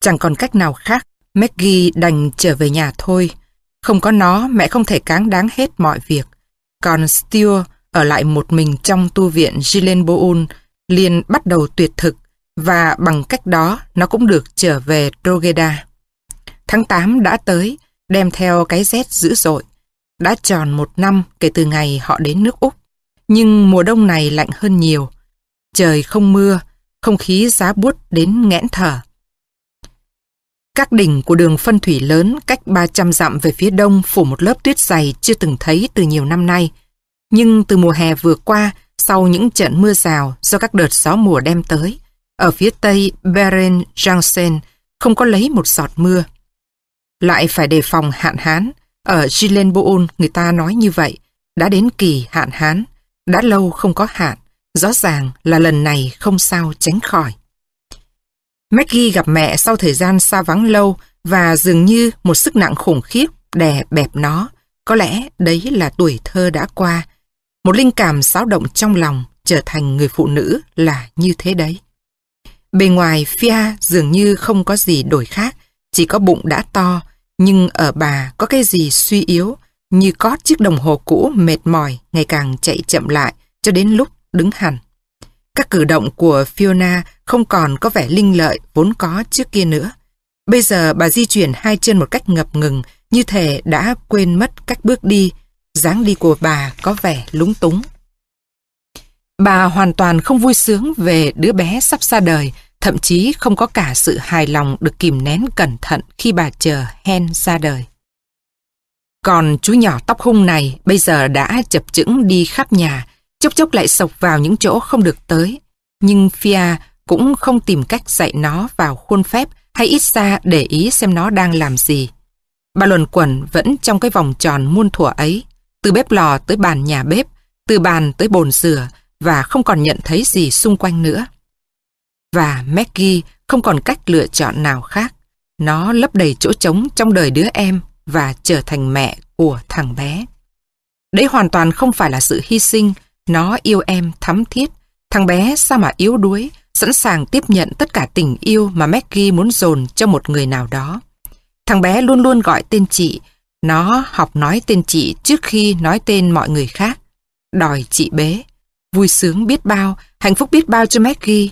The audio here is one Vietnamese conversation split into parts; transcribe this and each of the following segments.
Chẳng còn cách nào khác, Maggie đành trở về nhà thôi. Không có nó, mẹ không thể cáng đáng hết mọi việc. Còn Stuart ở lại một mình trong tu viện Gilenboon liền bắt đầu tuyệt thực và bằng cách đó nó cũng được trở về Drogheda. Tháng 8 đã tới, đem theo cái rét dữ dội. Đã tròn một năm kể từ ngày họ đến nước Úc. Nhưng mùa đông này lạnh hơn nhiều. Trời không mưa, không khí giá buốt đến nghẽn thở. Các đỉnh của đường phân thủy lớn cách 300 dặm về phía đông phủ một lớp tuyết dày chưa từng thấy từ nhiều năm nay. Nhưng từ mùa hè vừa qua, sau những trận mưa rào do các đợt gió mùa đem tới, ở phía tây Beren Jansen không có lấy một giọt mưa. Lại phải đề phòng hạn hán. Ở Gilenboon người ta nói như vậy, đã đến kỳ hạn hán, đã lâu không có hạn, rõ ràng là lần này không sao tránh khỏi. Maggie gặp mẹ sau thời gian xa vắng lâu và dường như một sức nặng khủng khiếp đè bẹp nó. Có lẽ đấy là tuổi thơ đã qua. Một linh cảm xáo động trong lòng trở thành người phụ nữ là như thế đấy. Bề ngoài Fia dường như không có gì đổi khác, chỉ có bụng đã to, nhưng ở bà có cái gì suy yếu, như có chiếc đồng hồ cũ mệt mỏi ngày càng chạy chậm lại cho đến lúc đứng hẳn. Các cử động của Fiona không còn có vẻ linh lợi vốn có trước kia nữa. Bây giờ bà di chuyển hai chân một cách ngập ngừng, như thể đã quên mất cách bước đi. dáng đi của bà có vẻ lúng túng. Bà hoàn toàn không vui sướng về đứa bé sắp ra đời, thậm chí không có cả sự hài lòng được kìm nén cẩn thận khi bà chờ Hen ra đời. Còn chú nhỏ tóc hung này bây giờ đã chập chững đi khắp nhà, chốc chốc lại sộc vào những chỗ không được tới. Nhưng Fia cũng không tìm cách dạy nó vào khuôn phép hay ít ra để ý xem nó đang làm gì. Bà luẩn quẩn vẫn trong cái vòng tròn muôn thuở ấy, từ bếp lò tới bàn nhà bếp, từ bàn tới bồn rửa và không còn nhận thấy gì xung quanh nữa. Và Maggie không còn cách lựa chọn nào khác. Nó lấp đầy chỗ trống trong đời đứa em và trở thành mẹ của thằng bé. Đấy hoàn toàn không phải là sự hy sinh, nó yêu em thắm thiết. Thằng bé sao mà yếu đuối, sẵn sàng tiếp nhận tất cả tình yêu mà Maggie muốn dồn cho một người nào đó. Thằng bé luôn luôn gọi tên chị, nó học nói tên chị trước khi nói tên mọi người khác. Đòi chị bế. Vui sướng biết bao, hạnh phúc biết bao cho Maggie.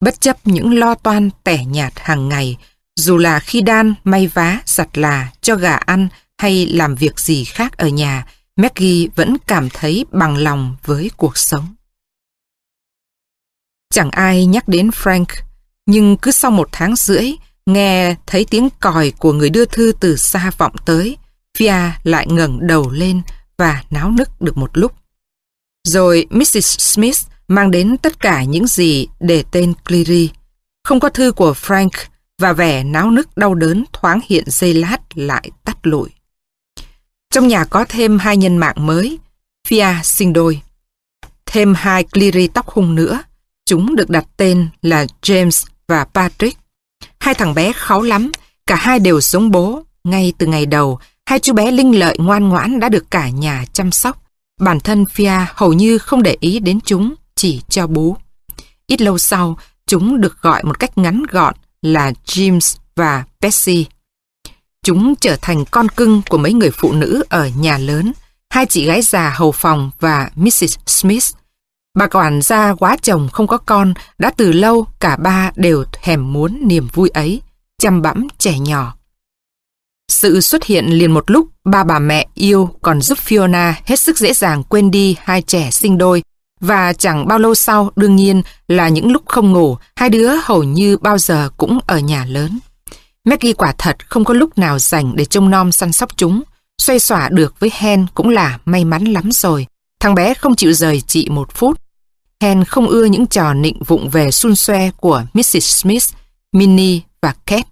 Bất chấp những lo toan tẻ nhạt hàng ngày, dù là khi đan, may vá, giặt là, cho gà ăn hay làm việc gì khác ở nhà, Maggie vẫn cảm thấy bằng lòng với cuộc sống. Chẳng ai nhắc đến Frank, nhưng cứ sau một tháng rưỡi, nghe thấy tiếng còi của người đưa thư từ xa vọng tới, Fia lại ngẩng đầu lên và náo nức được một lúc. Rồi Mrs. Smith mang đến tất cả những gì để tên Cleary. Không có thư của Frank và vẻ náo nức đau đớn thoáng hiện dây lát lại tắt lụi. Trong nhà có thêm hai nhân mạng mới, Fia sinh đôi. Thêm hai Cleary tóc hung nữa, chúng được đặt tên là James và Patrick. Hai thằng bé kháu lắm, cả hai đều sống bố. Ngay từ ngày đầu, hai chú bé linh lợi ngoan ngoãn đã được cả nhà chăm sóc. Bản thân Fia hầu như không để ý đến chúng, chỉ cho bú. Ít lâu sau, chúng được gọi một cách ngắn gọn là James và Bessie. Chúng trở thành con cưng của mấy người phụ nữ ở nhà lớn, hai chị gái già hầu phòng và Mrs. Smith. Bà quản gia quá chồng không có con, đã từ lâu cả ba đều thèm muốn niềm vui ấy, chăm bẵm trẻ nhỏ. Sự xuất hiện liền một lúc ba bà mẹ yêu còn giúp Fiona hết sức dễ dàng quên đi hai trẻ sinh đôi và chẳng bao lâu sau đương nhiên là những lúc không ngủ hai đứa hầu như bao giờ cũng ở nhà lớn. Maggie quả thật không có lúc nào dành để trông nom săn sóc chúng. Xoay xỏa được với Hen cũng là may mắn lắm rồi. Thằng bé không chịu rời chị một phút. Hen không ưa những trò nịnh vụng về xun xoe của Mrs. Smith, Minnie và Kate.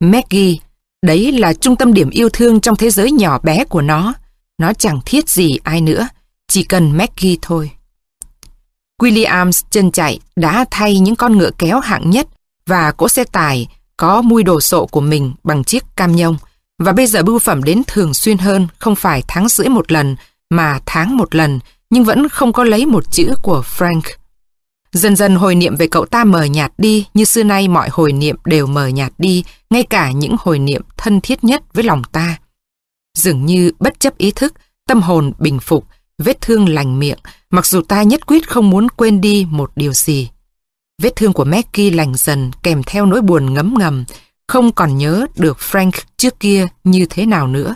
Maggie, đấy là trung tâm điểm yêu thương trong thế giới nhỏ bé của nó. Nó chẳng thiết gì ai nữa, chỉ cần Maggie thôi. Williams chân chạy đã thay những con ngựa kéo hạng nhất và cỗ xe tải có mùi đồ sộ của mình bằng chiếc cam nhông và bây giờ bưu phẩm đến thường xuyên hơn không phải tháng rưỡi một lần mà tháng một lần nhưng vẫn không có lấy một chữ của Frank. Dần dần hồi niệm về cậu ta mờ nhạt đi như xưa nay mọi hồi niệm đều mờ nhạt đi, ngay cả những hồi niệm thân thiết nhất với lòng ta. Dường như bất chấp ý thức, tâm hồn bình phục, vết thương lành miệng, mặc dù ta nhất quyết không muốn quên đi một điều gì. Vết thương của Maggie lành dần kèm theo nỗi buồn ngấm ngầm, không còn nhớ được Frank trước kia như thế nào nữa.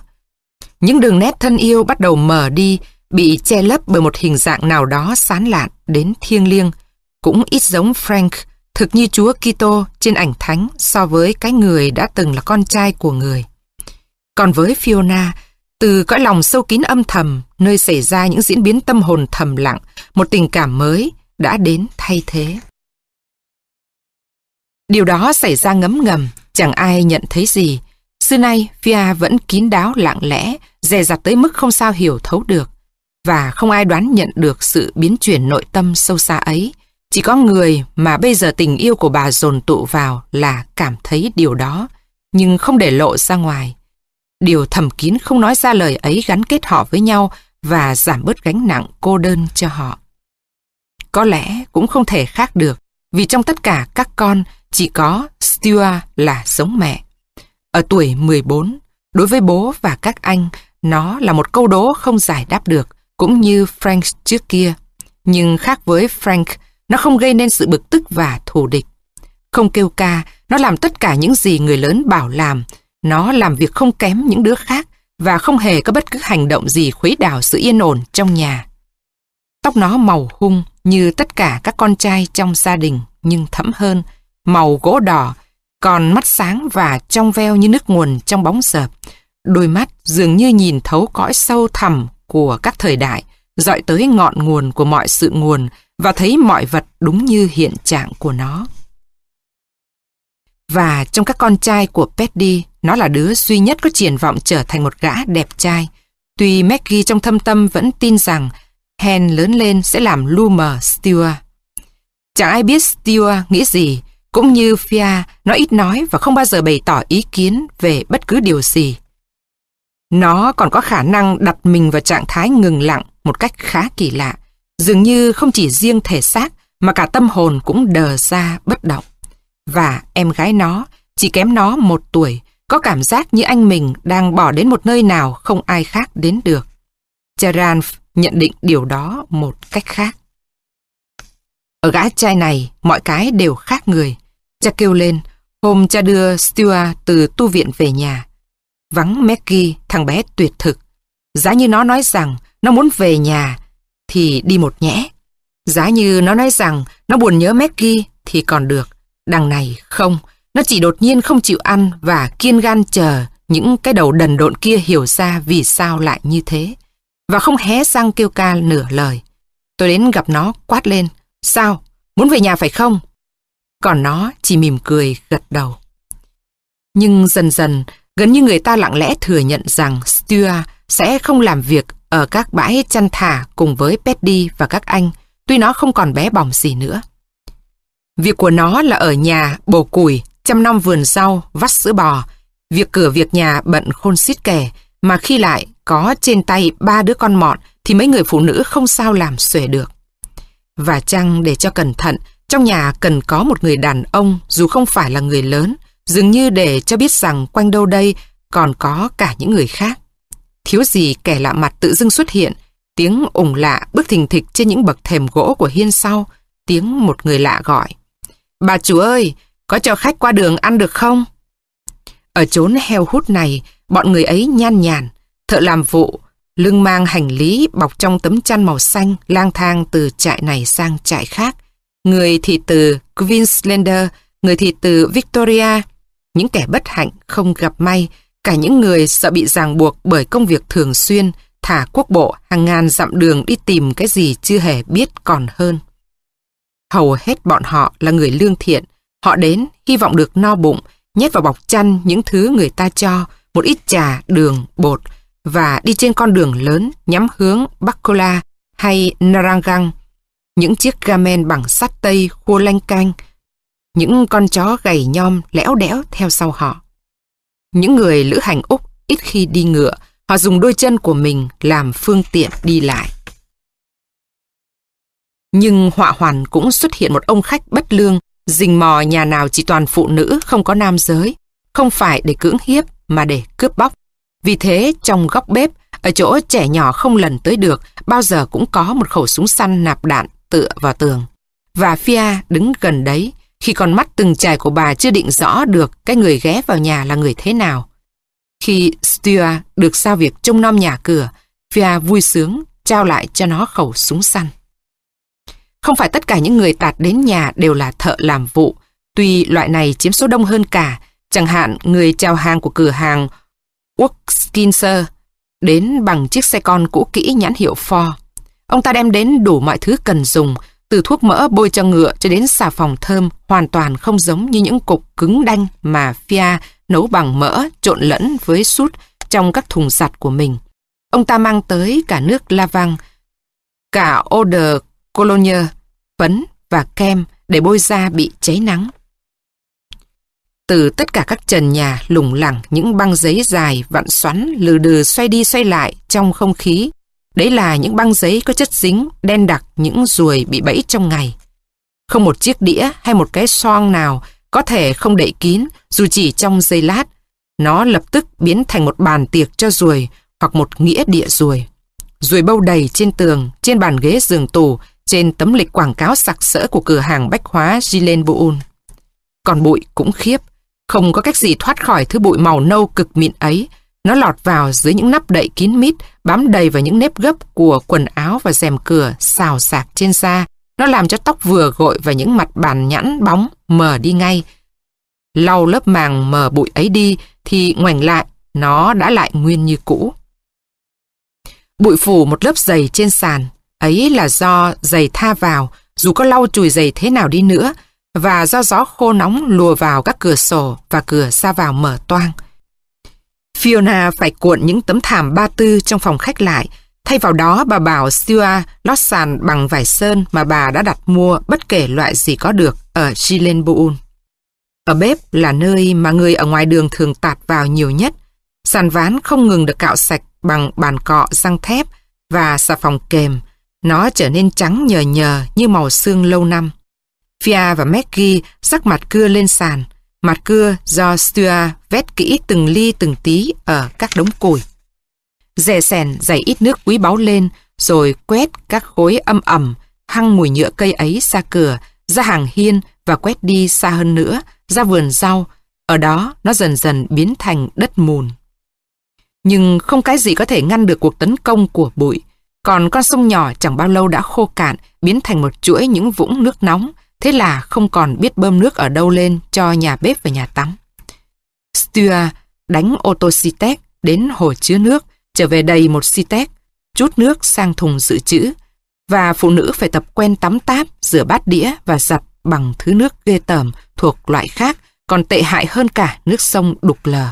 Những đường nét thân yêu bắt đầu mờ đi, bị che lấp bởi một hình dạng nào đó sán lạn đến thiêng liêng, cũng ít giống Frank, thực như Chúa Kitô trên ảnh thánh so với cái người đã từng là con trai của người. Còn với Fiona, từ cõi lòng sâu kín âm thầm, nơi xảy ra những diễn biến tâm hồn thầm lặng, một tình cảm mới đã đến thay thế. Điều đó xảy ra ngấm ngầm, chẳng ai nhận thấy gì. Xưa nay, Fia vẫn kín đáo lặng lẽ, dè dặt tới mức không sao hiểu thấu được. Và không ai đoán nhận được sự biến chuyển nội tâm sâu xa ấy. Chỉ có người mà bây giờ tình yêu của bà dồn tụ vào là cảm thấy điều đó, nhưng không để lộ ra ngoài. Điều thầm kín không nói ra lời ấy gắn kết họ với nhau và giảm bớt gánh nặng cô đơn cho họ. Có lẽ cũng không thể khác được, vì trong tất cả các con chỉ có Stuart là giống mẹ. Ở tuổi 14, đối với bố và các anh, nó là một câu đố không giải đáp được, cũng như Frank trước kia. Nhưng khác với Frank, nó không gây nên sự bực tức và thù địch. Không kêu ca, nó làm tất cả những gì người lớn bảo làm. Nó làm việc không kém những đứa khác và không hề có bất cứ hành động gì khuấy đảo sự yên ổn trong nhà. Tóc nó màu hung như tất cả các con trai trong gia đình nhưng thẫm hơn, màu gỗ đỏ, còn mắt sáng và trong veo như nước nguồn trong bóng sợp. Đôi mắt dường như nhìn thấu cõi sâu thẳm của các thời đại, dọi tới ngọn nguồn của mọi sự nguồn và thấy mọi vật đúng như hiện trạng của nó. Và trong các con trai của Petty, nó là đứa duy nhất có triển vọng trở thành một gã đẹp trai. Tuy Maggie trong thâm tâm vẫn tin rằng Hen lớn lên sẽ làm Loomer Stewart. Chẳng ai biết Stewart nghĩ gì, cũng như Fia, nó ít nói và không bao giờ bày tỏ ý kiến về bất cứ điều gì. Nó còn có khả năng đặt mình vào trạng thái ngừng lặng một cách khá kỳ lạ, dường như không chỉ riêng thể xác mà cả tâm hồn cũng đờ ra bất động. Và em gái nó, chỉ kém nó một tuổi, có cảm giác như anh mình đang bỏ đến một nơi nào không ai khác đến được. Charan nhận định điều đó một cách khác. Ở gã trai này, mọi cái đều khác người. Cha kêu lên, hôm cha đưa Stuart từ tu viện về nhà. Vắng Maggie, thằng bé tuyệt thực. Giá như nó nói rằng nó muốn về nhà, thì đi một nhẽ. Giá như nó nói rằng nó buồn nhớ Maggie thì còn được. Đằng này không, nó chỉ đột nhiên không chịu ăn và kiên gan chờ những cái đầu đần độn kia hiểu ra vì sao lại như thế. Và không hé răng kêu ca nửa lời. Tôi đến gặp nó quát lên. Sao? Muốn về nhà phải không? Còn nó chỉ mỉm cười gật đầu. Nhưng dần dần, gần như người ta lặng lẽ thừa nhận rằng Stuart sẽ không làm việc ở các bãi chăn thả cùng với Petty và các anh, tuy nó không còn bé bỏng gì nữa. Việc của nó là ở nhà bổ củi, chăm nom vườn rau, vắt sữa bò. Việc cửa việc nhà bận khôn xít kẻ, mà khi lại có trên tay ba đứa con mọn thì mấy người phụ nữ không sao làm xuể được. Và chăng để cho cẩn thận, trong nhà cần có một người đàn ông dù không phải là người lớn, dường như để cho biết rằng quanh đâu đây còn có cả những người khác. Thiếu gì kẻ lạ mặt tự dưng xuất hiện, tiếng ủng lạ bước thình thịch trên những bậc thềm gỗ của hiên sau, tiếng một người lạ gọi. Bà chủ ơi, có cho khách qua đường ăn được không? Ở chốn heo hút này, bọn người ấy nhan nhàn, thợ làm vụ, lưng mang hành lý bọc trong tấm chăn màu xanh lang thang từ trại này sang trại khác. Người thì từ Queenslander, người thì từ Victoria. Những kẻ bất hạnh không gặp may, cả những người sợ bị ràng buộc bởi công việc thường xuyên, thả quốc bộ hàng ngàn dặm đường đi tìm cái gì chưa hề biết còn hơn. Hầu hết bọn họ là người lương thiện, họ đến hy vọng được no bụng, nhét vào bọc chăn những thứ người ta cho, một ít trà, đường, bột, và đi trên con đường lớn nhắm hướng Bacola hay Narangang. Những chiếc gamen bằng sắt tây khua lanh canh, những con chó gầy nhom lẽo đẽo theo sau họ. Những người lữ hành Úc ít khi đi ngựa, họ dùng đôi chân của mình làm phương tiện đi lại. Nhưng họa hoàn cũng xuất hiện một ông khách bất lương, rình mò nhà nào chỉ toàn phụ nữ không có nam giới, không phải để cưỡng hiếp mà để cướp bóc. Vì thế trong góc bếp, ở chỗ trẻ nhỏ không lần tới được, bao giờ cũng có một khẩu súng săn nạp đạn tựa vào tường. Và Fia đứng gần đấy, khi con mắt từng trải của bà chưa định rõ được cái người ghé vào nhà là người thế nào. Khi Stuart được giao việc trông nom nhà cửa, Fia vui sướng trao lại cho nó khẩu súng săn. Không phải tất cả những người tạt đến nhà đều là thợ làm vụ, tuy loại này chiếm số đông hơn cả, chẳng hạn người chào hàng của cửa hàng Workskinser đến bằng chiếc xe con cũ kỹ nhãn hiệu Ford. Ông ta đem đến đủ mọi thứ cần dùng, từ thuốc mỡ bôi cho ngựa cho đến xà phòng thơm hoàn toàn không giống như những cục cứng đanh mà Fia nấu bằng mỡ trộn lẫn với sút trong các thùng giặt của mình. Ông ta mang tới cả nước lavang, cả eau de cologne, phấn và kem để bôi da bị cháy nắng. Từ tất cả các trần nhà lủng lẳng những băng giấy dài vặn xoắn lừ đừ xoay đi xoay lại trong không khí. Đấy là những băng giấy có chất dính, đen đặc những ruồi bị bẫy trong ngày. Không một chiếc đĩa hay một cái xoong nào có thể không đậy kín dù chỉ trong giây lát. Nó lập tức biến thành một bàn tiệc cho ruồi hoặc một nghĩa địa ruồi. Ruồi bâu đầy trên tường, trên bàn ghế giường tủ, trên tấm lịch quảng cáo sặc sỡ của cửa hàng bách hóa Gilen Boon. Còn bụi cũng khiếp, không có cách gì thoát khỏi thứ bụi màu nâu cực mịn ấy. Nó lọt vào dưới những nắp đậy kín mít, bám đầy vào những nếp gấp của quần áo và rèm cửa, xào xạc trên da. Nó làm cho tóc vừa gội và những mặt bàn nhẵn bóng mờ đi ngay. Lau lớp màng mờ bụi ấy đi thì ngoảnh lại, nó đã lại nguyên như cũ. Bụi phủ một lớp dày trên sàn, ấy là do giày tha vào, dù có lau chùi giày thế nào đi nữa, và do gió khô nóng lùa vào các cửa sổ và cửa ra vào mở toang. Fiona phải cuộn những tấm thảm ba tư trong phòng khách lại, thay vào đó bà bảo Sua lót sàn bằng vải sơn mà bà đã đặt mua bất kể loại gì có được ở Gilenboon. Ở bếp là nơi mà người ở ngoài đường thường tạt vào nhiều nhất. Sàn ván không ngừng được cạo sạch bằng bàn cọ răng thép và xà phòng kềm. Nó trở nên trắng nhờ nhờ như màu xương lâu năm. Fia và Maggie sắc mặt cưa lên sàn. Mặt cưa do Stuart vét kỹ từng ly từng tí ở các đống củi. Dè sèn dày ít nước quý báu lên rồi quét các khối âm ẩm hăng mùi nhựa cây ấy ra cửa, ra hàng hiên và quét đi xa hơn nữa, ra vườn rau. Ở đó nó dần dần biến thành đất mùn. Nhưng không cái gì có thể ngăn được cuộc tấn công của bụi. Còn con sông nhỏ chẳng bao lâu đã khô cạn, biến thành một chuỗi những vũng nước nóng, thế là không còn biết bơm nước ở đâu lên cho nhà bếp và nhà tắm. Stua đánh ô tô Citec đến hồ chứa nước, trở về đầy một Citec, chút nước sang thùng dự trữ, và phụ nữ phải tập quen tắm táp, rửa bát đĩa và giặt bằng thứ nước ghê tởm thuộc loại khác, còn tệ hại hơn cả nước sông đục lờ.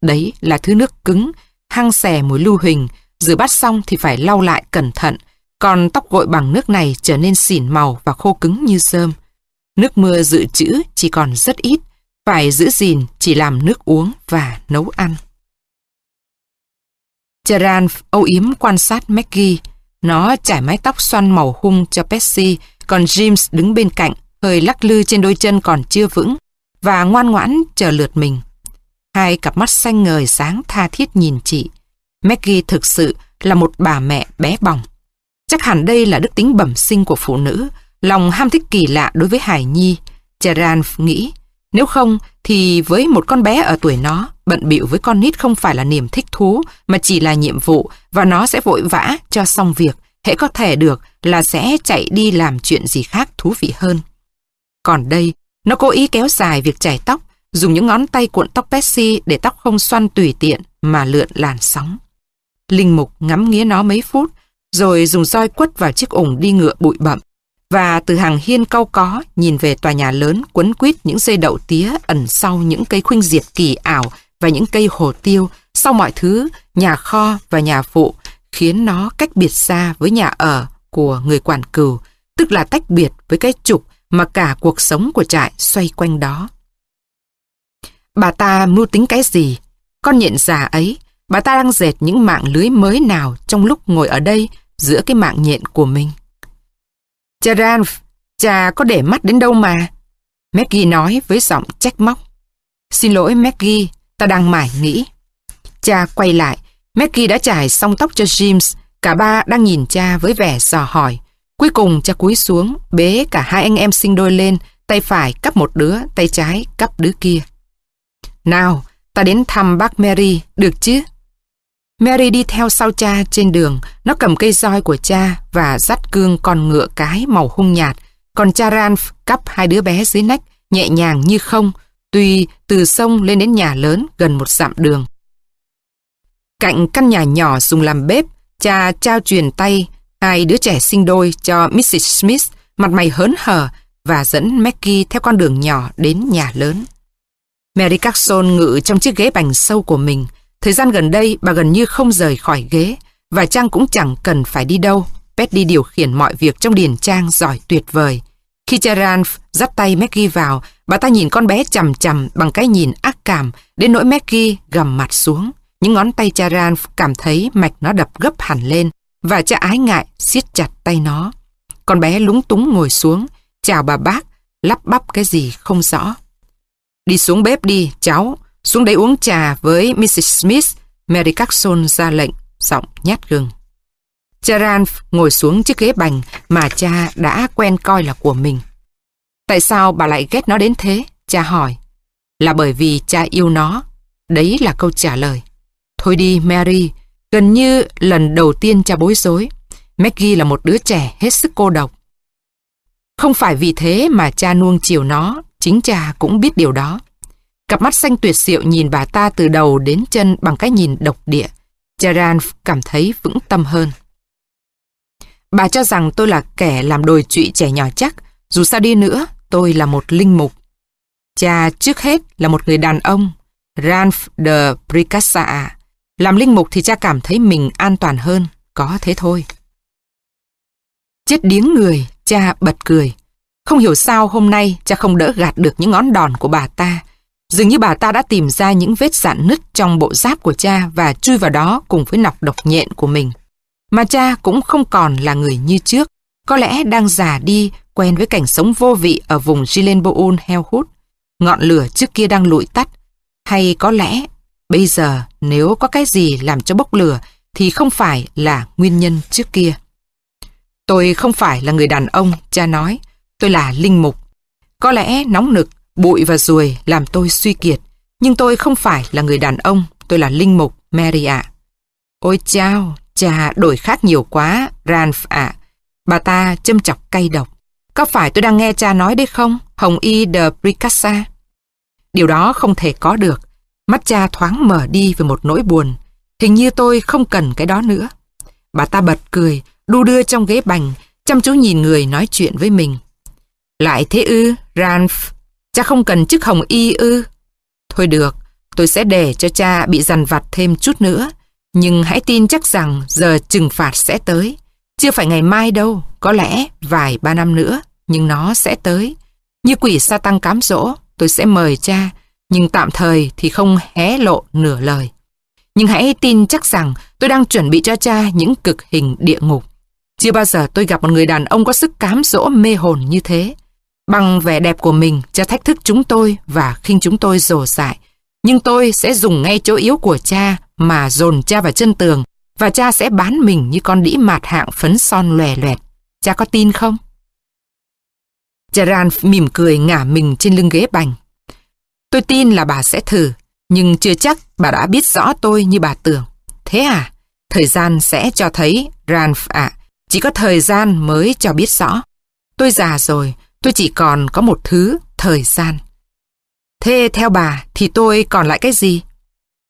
Đấy là thứ nước cứng, hăng xè mùi lưu huỳnh, rửa bát xong thì phải lau lại cẩn thận, còn tóc gội bằng nước này trở nên xỉn màu và khô cứng như rơm. Nước mưa dự trữ chỉ còn rất ít, phải giữ gìn chỉ làm nước uống và nấu ăn. Charan âu yếm quan sát Maggie. Nó trải mái tóc xoăn màu hung cho Betsy, còn James đứng bên cạnh, hơi lắc lư trên đôi chân còn chưa vững, và ngoan ngoãn chờ lượt mình. Hai cặp mắt xanh ngời sáng tha thiết nhìn chị. Maggie thực sự là một bà mẹ bé bỏng. Chắc hẳn đây là đức tính bẩm sinh của phụ nữ, lòng ham thích kỳ lạ đối với Hải Nhi. Charan nghĩ, nếu không thì với một con bé ở tuổi nó, bận bịu với con nít không phải là niềm thích thú mà chỉ là nhiệm vụ và nó sẽ vội vã cho xong việc, hễ có thể được là sẽ chạy đi làm chuyện gì khác thú vị hơn. Còn đây, nó cố ý kéo dài việc chải tóc, dùng những ngón tay cuộn tóc Pepsi để tóc không xoăn tùy tiện mà lượn làn sóng. Linh Mục ngắm nghía nó mấy phút, rồi dùng roi quất vào chiếc ủng đi ngựa bụi bậm. Và từ hàng hiên cau có nhìn về tòa nhà lớn quấn quýt những dây đậu tía ẩn sau những cây khuynh diệp kỳ ảo và những cây hồ tiêu, sau mọi thứ, nhà kho và nhà phụ, khiến nó cách biệt xa với nhà ở của người quản cừu, tức là tách biệt với cái trục mà cả cuộc sống của trại xoay quanh đó. Bà ta mưu tính cái gì? Con nhện già ấy, bà ta đang dệt những mạng lưới mới nào trong lúc ngồi ở đây giữa cái mạng nhện của mình? Cha Ranf, cha có để mắt đến đâu mà. Maggie nói với giọng trách móc. Xin lỗi Maggie, ta đang mải nghĩ. Cha quay lại, Maggie đã trải xong tóc cho James, cả ba đang nhìn cha với vẻ dò hỏi. Cuối cùng cha cúi xuống, bế cả hai anh em sinh đôi lên, tay phải cắp một đứa, tay trái cắp đứa kia. Nào, ta đến thăm bác Mary, được chứ? Mary đi theo sau cha trên đường, nó cầm cây roi của cha và dắt cương con ngựa cái màu hung nhạt, còn cha Ranf cắp hai đứa bé dưới nách, nhẹ nhàng như không, tuy từ sông lên đến nhà lớn gần một dặm đường. Cạnh căn nhà nhỏ dùng làm bếp, cha trao truyền tay hai đứa trẻ sinh đôi cho Mrs. Smith, mặt mày hớn hở và dẫn Maggie theo con đường nhỏ đến nhà lớn. Mary Carson ngự trong chiếc ghế bành sâu của mình. Thời gian gần đây bà gần như không rời khỏi ghế và Trang cũng chẳng cần phải đi đâu. Petty điều khiển mọi việc trong điền Trang giỏi tuyệt vời. Khi Charan dắt tay Maggie vào, bà ta nhìn con bé chầm chầm bằng cái nhìn ác cảm đến nỗi Maggie gầm mặt xuống. Những ngón tay Charan cảm thấy mạch nó đập gấp hẳn lên và cha ái ngại siết chặt tay nó. Con bé lúng túng ngồi xuống, chào bà bác, lắp bắp cái gì không rõ. Đi xuống bếp đi, cháu, xuống đây uống trà với Mrs. Smith, Mary Carson ra lệnh, giọng nhát gừng. Charan ngồi xuống chiếc ghế bành mà cha đã quen coi là của mình. Tại sao bà lại ghét nó đến thế? Cha hỏi. Là bởi vì cha yêu nó. Đấy là câu trả lời. Thôi đi Mary, gần như lần đầu tiên cha bối rối. Maggie là một đứa trẻ hết sức cô độc. Không phải vì thế mà cha nuông chiều nó, chính cha cũng biết điều đó. Cặp mắt xanh tuyệt diệu nhìn bà ta từ đầu đến chân bằng cái nhìn độc địa. Charan cảm thấy vững tâm hơn. Bà cho rằng tôi là kẻ làm đồi trụy trẻ nhỏ chắc, dù sao đi nữa, tôi là một linh mục. Cha trước hết là một người đàn ông, Ranf de Pricassa. Làm linh mục thì cha cảm thấy mình an toàn hơn, có thế thôi. Chết điếng người, cha bật cười. Không hiểu sao hôm nay cha không đỡ gạt được những ngón đòn của bà ta. Dường như bà ta đã tìm ra những vết dạn nứt trong bộ giáp của cha và chui vào đó cùng với nọc độc nhện của mình. Mà cha cũng không còn là người như trước, có lẽ đang già đi quen với cảnh sống vô vị ở vùng Gilenboon heo hút. Ngọn lửa trước kia đang lụi tắt. Hay có lẽ bây giờ nếu có cái gì làm cho bốc lửa thì không phải là nguyên nhân trước kia. Tôi không phải là người đàn ông, cha nói. Tôi là linh mục. Có lẽ nóng nực, bụi và ruồi làm tôi suy kiệt. Nhưng tôi không phải là người đàn ông, tôi là linh mục, Mary ạ. Ôi chao, cha đổi khác nhiều quá, Ranf ạ. Bà ta châm chọc cay độc. Có phải tôi đang nghe cha nói đấy không, Hồng Y de Pricassa? Điều đó không thể có được. Mắt cha thoáng mở đi với một nỗi buồn. Hình như tôi không cần cái đó nữa. Bà ta bật cười, đu đưa trong ghế bành, chăm chú nhìn người nói chuyện với mình. Lại thế ư, Ranf, cha không cần chức hồng y ư. Thôi được, tôi sẽ để cho cha bị dằn vặt thêm chút nữa. Nhưng hãy tin chắc rằng giờ trừng phạt sẽ tới. Chưa phải ngày mai đâu, có lẽ vài ba năm nữa, nhưng nó sẽ tới. Như quỷ sa tăng cám dỗ, tôi sẽ mời cha, nhưng tạm thời thì không hé lộ nửa lời. Nhưng hãy tin chắc rằng tôi đang chuẩn bị cho cha những cực hình địa ngục. Chưa bao giờ tôi gặp một người đàn ông có sức cám dỗ mê hồn như thế. Bằng vẻ đẹp của mình, cha thách thức chúng tôi và khinh chúng tôi rồ dại. Nhưng tôi sẽ dùng ngay chỗ yếu của cha mà dồn cha vào chân tường và cha sẽ bán mình như con đĩ mạt hạng phấn son lòe loẹt. Cha có tin không? Charan mỉm cười ngả mình trên lưng ghế bành. Tôi tin là bà sẽ thử, nhưng chưa chắc bà đã biết rõ tôi như bà tưởng. Thế à? Thời gian sẽ cho thấy, Ranf ạ. Chỉ có thời gian mới cho biết rõ. Tôi già rồi, tôi chỉ còn có một thứ, thời gian. Thế theo bà thì tôi còn lại cái gì?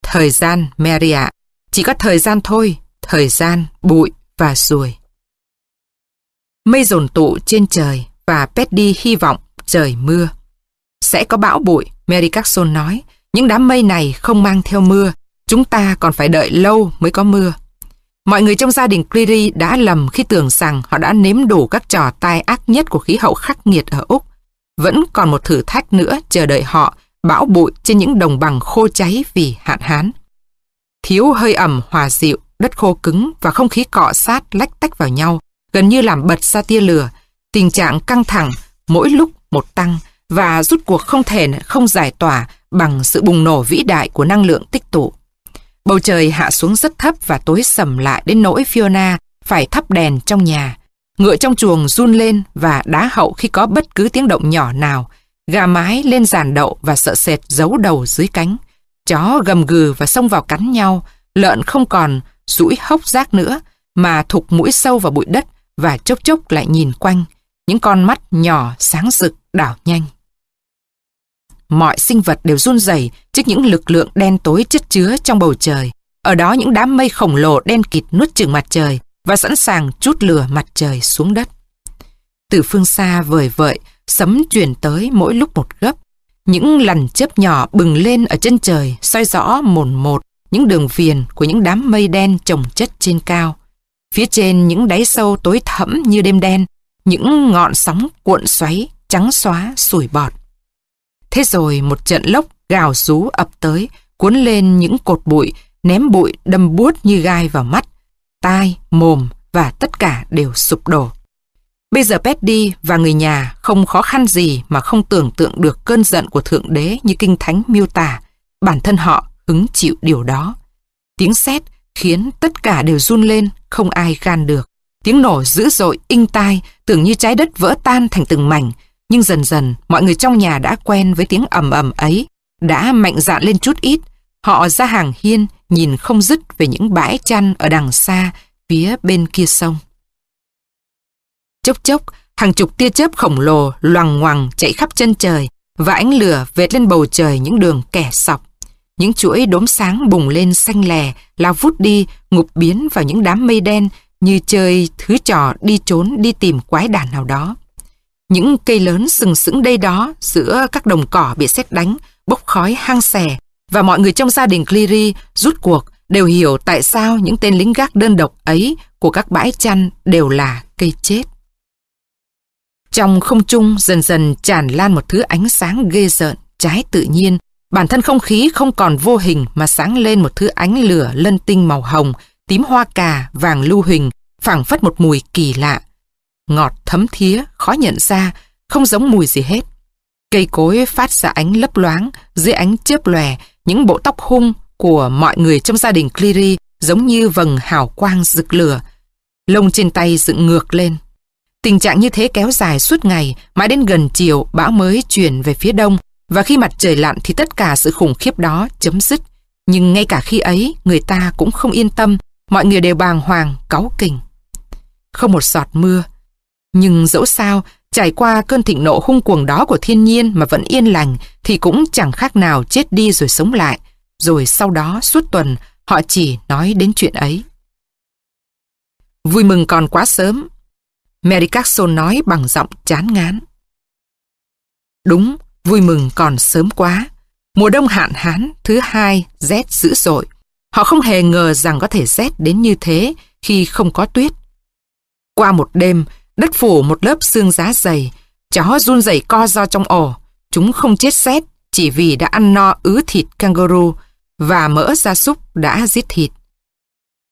Thời gian, Mary ạ. Chỉ có thời gian thôi, thời gian, bụi và ruồi. Mây dồn tụ trên trời và Petty hy vọng trời mưa. Sẽ có bão bụi, Mary Carson nói. Những đám mây này không mang theo mưa. Chúng ta còn phải đợi lâu mới có mưa. Mọi người trong gia đình Cleary đã lầm khi tưởng rằng họ đã nếm đủ các trò tai ác nhất của khí hậu khắc nghiệt ở Úc. Vẫn còn một thử thách nữa chờ đợi họ, bão bụi trên những đồng bằng khô cháy vì hạn hán. Thiếu hơi ẩm hòa dịu, đất khô cứng và không khí cọ sát lách tách vào nhau, gần như làm bật ra tia lửa. Tình trạng căng thẳng mỗi lúc một tăng và rút cuộc không thể không giải tỏa bằng sự bùng nổ vĩ đại của năng lượng tích tụ. Bầu trời hạ xuống rất thấp và tối sầm lại đến nỗi Fiona phải thắp đèn trong nhà. Ngựa trong chuồng run lên và đá hậu khi có bất cứ tiếng động nhỏ nào. Gà mái lên giàn đậu và sợ sệt giấu đầu dưới cánh. Chó gầm gừ và xông vào cắn nhau. Lợn không còn rũi hốc rác nữa, mà thục mũi sâu vào bụi đất và chốc chốc lại nhìn quanh. Những con mắt nhỏ sáng rực đảo nhanh. Mọi sinh vật đều run rẩy trước những lực lượng đen tối chất chứa trong bầu trời. Ở đó những đám mây khổng lồ đen kịt nuốt chửng mặt trời và sẵn sàng chút lửa mặt trời xuống đất. Từ phương xa vời vợi, sấm truyền tới mỗi lúc một gấp. Những lằn chớp nhỏ bừng lên ở chân trời, soi rõ mồn một những đường viền của những đám mây đen chồng chất trên cao. Phía trên những đáy sâu tối thẫm như đêm đen, những ngọn sóng cuộn xoáy, trắng xóa, sủi bọt. Thế rồi một trận lốc gào rú ập tới, cuốn lên những cột bụi, ném bụi đâm buốt như gai vào mắt, tai, mồm và tất cả đều sụp đổ. Bây giờ Petty và người nhà không khó khăn gì mà không tưởng tượng được cơn giận của Thượng Đế như Kinh Thánh miêu tả. Bản thân họ hứng chịu điều đó. Tiếng sét khiến tất cả đều run lên, không ai gan được. Tiếng nổ dữ dội, inh tai, tưởng như trái đất vỡ tan thành từng mảnh. Nhưng dần dần, mọi người trong nhà đã quen với tiếng ầm ầm ấy, đã mạnh dạn lên chút ít. Họ ra hàng hiên, nhìn không dứt về những bãi chăn ở đằng xa, phía bên kia sông. Chốc chốc, hàng chục tia chớp khổng lồ loằng ngoằng chạy khắp chân trời và ánh lửa vệt lên bầu trời những đường kẻ sọc. Những chuỗi đốm sáng bùng lên xanh lè, lao vút đi, ngục biến vào những đám mây đen như chơi thứ trò đi trốn đi tìm quái đàn nào đó. Những cây lớn sừng sững đây đó giữa các đồng cỏ bị xét đánh, bốc khói hang xè và mọi người trong gia đình Cleary rút cuộc đều hiểu tại sao những tên lính gác đơn độc ấy của các bãi chăn đều là cây chết. Trong không trung dần dần tràn lan một thứ ánh sáng ghê rợn, trái tự nhiên. Bản thân không khí không còn vô hình mà sáng lên một thứ ánh lửa lân tinh màu hồng, tím hoa cà, vàng lưu huỳnh, phảng phất một mùi kỳ lạ. Ngọt thấm thía, khó nhận ra, không giống mùi gì hết. Cây cối phát ra ánh lấp loáng, dưới ánh chớp lòe, những bộ tóc hung của mọi người trong gia đình Cleary giống như vầng hào quang rực lửa. Lông trên tay dựng ngược lên, Tình trạng như thế kéo dài suốt ngày, mãi đến gần chiều bão mới chuyển về phía đông, và khi mặt trời lặn thì tất cả sự khủng khiếp đó chấm dứt. Nhưng ngay cả khi ấy, người ta cũng không yên tâm, mọi người đều bàng hoàng, cáu kỉnh. Không một giọt mưa. Nhưng dẫu sao, trải qua cơn thịnh nộ hung cuồng đó của thiên nhiên mà vẫn yên lành thì cũng chẳng khác nào chết đi rồi sống lại. Rồi sau đó suốt tuần họ chỉ nói đến chuyện ấy. Vui mừng còn quá sớm, Mary Carson nói bằng giọng chán ngán. Đúng, vui mừng còn sớm quá. Mùa đông hạn hán thứ hai rét dữ dội. Họ không hề ngờ rằng có thể rét đến như thế khi không có tuyết. Qua một đêm, đất phủ một lớp xương giá dày, chó run rẩy co do trong ổ. Chúng không chết rét chỉ vì đã ăn no ứ thịt kangaroo và mỡ gia súc đã giết thịt.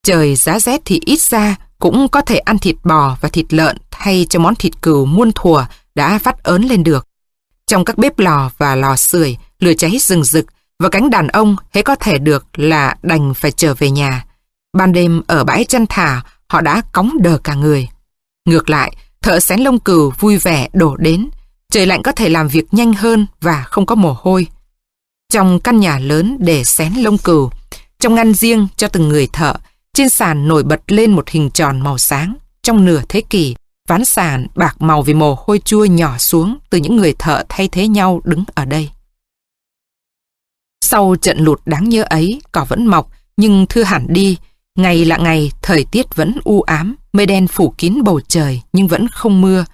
Trời giá rét thì ít ra cũng có thể ăn thịt bò và thịt lợn thay cho món thịt cừu muôn thùa đã phát ớn lên được. Trong các bếp lò và lò sưởi, lửa cháy rừng rực và cánh đàn ông hễ có thể được là đành phải trở về nhà. Ban đêm ở bãi chăn thả, họ đã cóng đờ cả người. Ngược lại, thợ xén lông cừu vui vẻ đổ đến. Trời lạnh có thể làm việc nhanh hơn và không có mồ hôi. Trong căn nhà lớn để xén lông cừu, trong ngăn riêng cho từng người thợ, trên sàn nổi bật lên một hình tròn màu sáng. Trong nửa thế kỷ, ván sàn bạc màu vì mồ hôi chua nhỏ xuống từ những người thợ thay thế nhau đứng ở đây. Sau trận lụt đáng nhớ ấy, cỏ vẫn mọc, nhưng thưa hẳn đi. Ngày lạ ngày, thời tiết vẫn u ám, mây đen phủ kín bầu trời nhưng vẫn không mưa.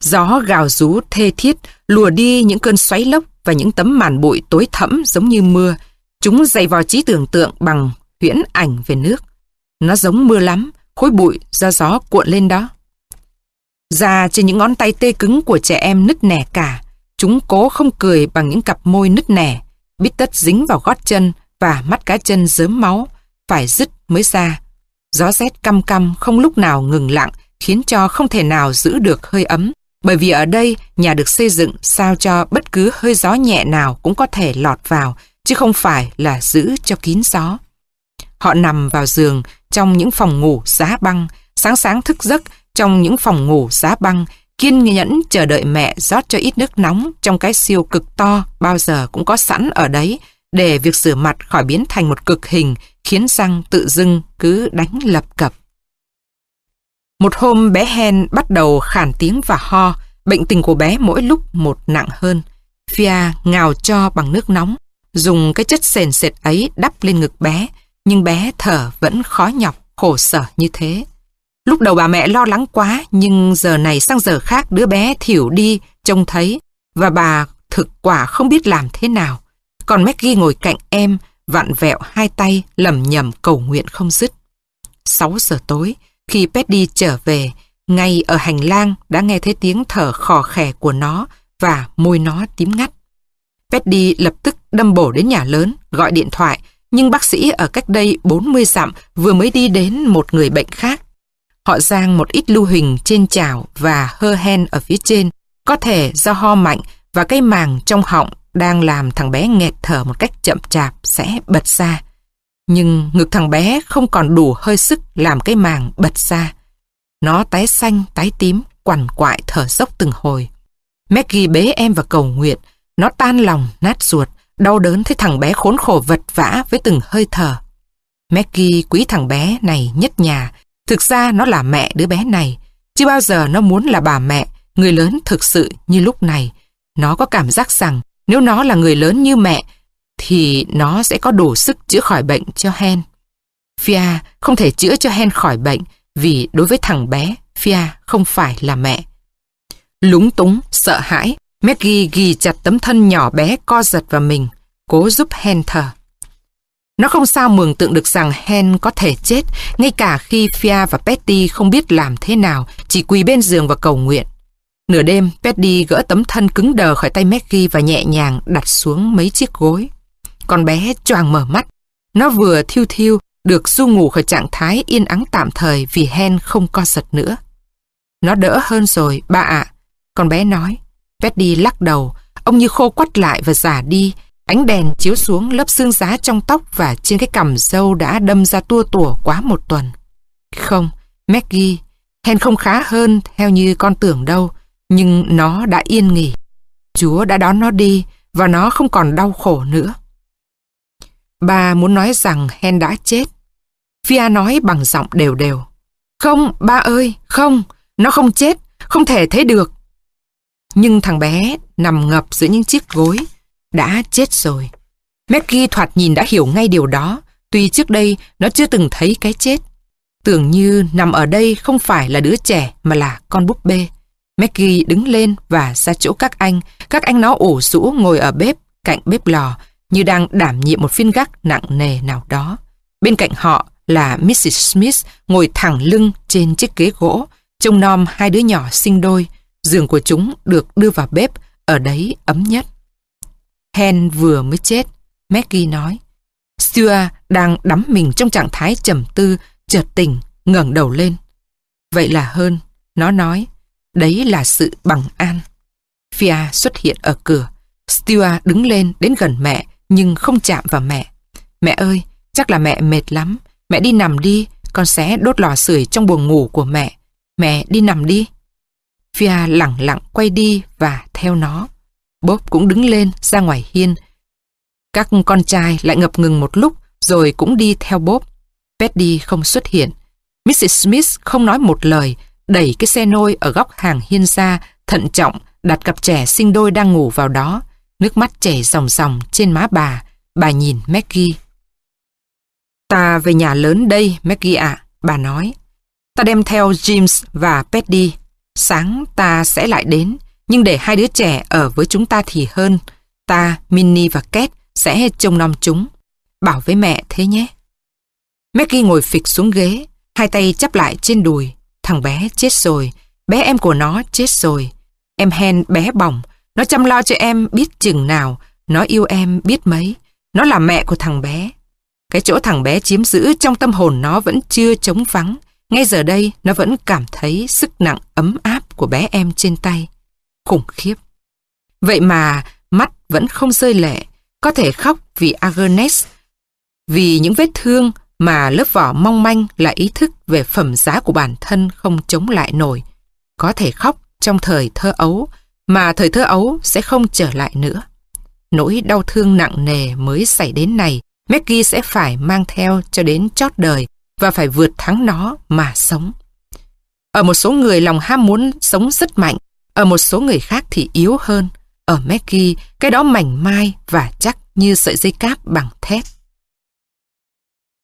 Gió gào rú thê thiết, lùa đi những cơn xoáy lốc và những tấm màn bụi tối thẫm giống như mưa. Chúng dày vào trí tưởng tượng bằng huyễn ảnh về nước. Nó giống mưa lắm, khối bụi do gió cuộn lên đó. Da trên những ngón tay tê cứng của trẻ em nứt nẻ cả. Chúng cố không cười bằng những cặp môi nứt nẻ. Bít tất dính vào gót chân và mắt cá chân dớm máu. Phải dứt mới ra. Gió rét căm căm không lúc nào ngừng lặng khiến cho không thể nào giữ được hơi ấm, bởi vì ở đây nhà được xây dựng sao cho bất cứ hơi gió nhẹ nào cũng có thể lọt vào, chứ không phải là giữ cho kín gió. Họ nằm vào giường trong những phòng ngủ giá băng, sáng sáng thức giấc trong những phòng ngủ giá băng, kiên nhẫn chờ đợi mẹ rót cho ít nước nóng trong cái siêu cực to bao giờ cũng có sẵn ở đấy để việc rửa mặt khỏi biến thành một cực hình khiến răng tự dưng cứ đánh lập cập. Một hôm bé Hen bắt đầu khản tiếng và ho, bệnh tình của bé mỗi lúc một nặng hơn. Fia ngào cho bằng nước nóng, dùng cái chất sền sệt ấy đắp lên ngực bé, nhưng bé thở vẫn khó nhọc, khổ sở như thế. Lúc đầu bà mẹ lo lắng quá, nhưng giờ này sang giờ khác đứa bé thiểu đi, trông thấy, và bà thực quả không biết làm thế nào. Còn Maggie ngồi cạnh em, vặn vẹo hai tay, lầm nhầm cầu nguyện không dứt. 6 giờ tối, khi Petty trở về, ngay ở hành lang đã nghe thấy tiếng thở khò khè của nó và môi nó tím ngắt. Petty lập tức đâm bổ đến nhà lớn, gọi điện thoại, nhưng bác sĩ ở cách đây 40 dặm vừa mới đi đến một người bệnh khác. Họ giang một ít lưu huỳnh trên chảo và hơ hen ở phía trên, có thể do ho mạnh và cái màng trong họng đang làm thằng bé nghẹt thở một cách chậm chạp sẽ bật ra. Nhưng ngực thằng bé không còn đủ hơi sức làm cái màng bật ra. Nó tái xanh, tái tím, quằn quại thở dốc từng hồi. Maggie bế em và cầu nguyện, nó tan lòng, nát ruột, đau đớn thấy thằng bé khốn khổ vật vã với từng hơi thở. Maggie quý thằng bé này nhất nhà, thực ra nó là mẹ đứa bé này, chưa bao giờ nó muốn là bà mẹ, người lớn thực sự như lúc này. Nó có cảm giác rằng nếu nó là người lớn như mẹ, thì nó sẽ có đủ sức chữa khỏi bệnh cho Hen. Fia không thể chữa cho Hen khỏi bệnh vì đối với thằng bé, Fia không phải là mẹ. Lúng túng, sợ hãi, Maggie ghi chặt tấm thân nhỏ bé co giật vào mình, cố giúp Hen thở. Nó không sao mường tượng được rằng Hen có thể chết, ngay cả khi Fia và Petty không biết làm thế nào, chỉ quỳ bên giường và cầu nguyện. Nửa đêm, Petty gỡ tấm thân cứng đờ khỏi tay Maggie và nhẹ nhàng đặt xuống mấy chiếc gối. Con bé choàng mở mắt. Nó vừa thiêu thiêu, được du ngủ khỏi trạng thái yên ắng tạm thời vì Hen không co giật nữa. Nó đỡ hơn rồi, ba ạ. Con bé nói. Petty lắc đầu, ông như khô quắt lại và giả đi. Ánh đèn chiếu xuống lớp xương giá trong tóc và trên cái cằm sâu đã đâm ra tua tủa quá một tuần. Không, Maggie, Hen không khá hơn theo như con tưởng đâu, nhưng nó đã yên nghỉ. Chúa đã đón nó đi và nó không còn đau khổ nữa. Bà muốn nói rằng Hen đã chết. Fia nói bằng giọng đều đều. Không, ba ơi, không, nó không chết, không thể thấy được. Nhưng thằng bé nằm ngập giữa những chiếc gối, đã chết rồi. Maggie thoạt nhìn đã hiểu ngay điều đó, tuy trước đây nó chưa từng thấy cái chết. Tưởng như nằm ở đây không phải là đứa trẻ mà là con búp bê. Maggie đứng lên và ra chỗ các anh. Các anh nó ủ rũ ngồi ở bếp, cạnh bếp lò, như đang đảm nhiệm một phiên gác nặng nề nào đó. Bên cạnh họ là Mrs. Smith ngồi thẳng lưng trên chiếc ghế gỗ, trông nom hai đứa nhỏ sinh đôi. Giường của chúng được đưa vào bếp, ở đấy ấm nhất. Hen vừa mới chết, Maggie nói. Stuart đang đắm mình trong trạng thái trầm tư, chợt tỉnh, ngẩng đầu lên. Vậy là hơn, nó nói. Đấy là sự bằng an. Fia xuất hiện ở cửa. Stuart đứng lên đến gần mẹ nhưng không chạm vào mẹ. Mẹ ơi, chắc là mẹ mệt lắm. Mẹ đi nằm đi, con sẽ đốt lò sưởi trong buồng ngủ của mẹ. Mẹ đi nằm đi. Fia lặng lặng quay đi và theo nó. Bob cũng đứng lên ra ngoài hiên. Các con trai lại ngập ngừng một lúc rồi cũng đi theo Bob. Petty không xuất hiện. Mrs. Smith không nói một lời, đẩy cái xe nôi ở góc hàng hiên ra, thận trọng, đặt cặp trẻ sinh đôi đang ngủ vào đó. Nước mắt chảy ròng ròng trên má bà, bà nhìn Maggie. Ta về nhà lớn đây, Maggie ạ, bà nói. Ta đem theo James và Petty. Sáng ta sẽ lại đến, nhưng để hai đứa trẻ ở với chúng ta thì hơn. Ta, Minnie và Kate sẽ trông nom chúng. Bảo với mẹ thế nhé. Maggie ngồi phịch xuống ghế, hai tay chắp lại trên đùi. Thằng bé chết rồi, bé em của nó chết rồi. Em Hen bé bỏng, nó chăm lo cho em biết chừng nào, nó yêu em biết mấy. Nó là mẹ của thằng bé. Cái chỗ thằng bé chiếm giữ trong tâm hồn nó vẫn chưa trống vắng. ngay giờ đây nó vẫn cảm thấy sức nặng ấm áp của bé em trên tay. Khủng khiếp. Vậy mà mắt vẫn không rơi lệ, có thể khóc vì Agnes, vì những vết thương mà lớp vỏ mong manh là ý thức về phẩm giá của bản thân không chống lại nổi. Có thể khóc trong thời thơ ấu, mà thời thơ ấu sẽ không trở lại nữa. Nỗi đau thương nặng nề mới xảy đến này, Maggie sẽ phải mang theo cho đến chót đời và phải vượt thắng nó mà sống. Ở một số người lòng ham muốn sống rất mạnh, ở một số người khác thì yếu hơn. Ở Maggie, cái đó mảnh mai và chắc như sợi dây cáp bằng thép.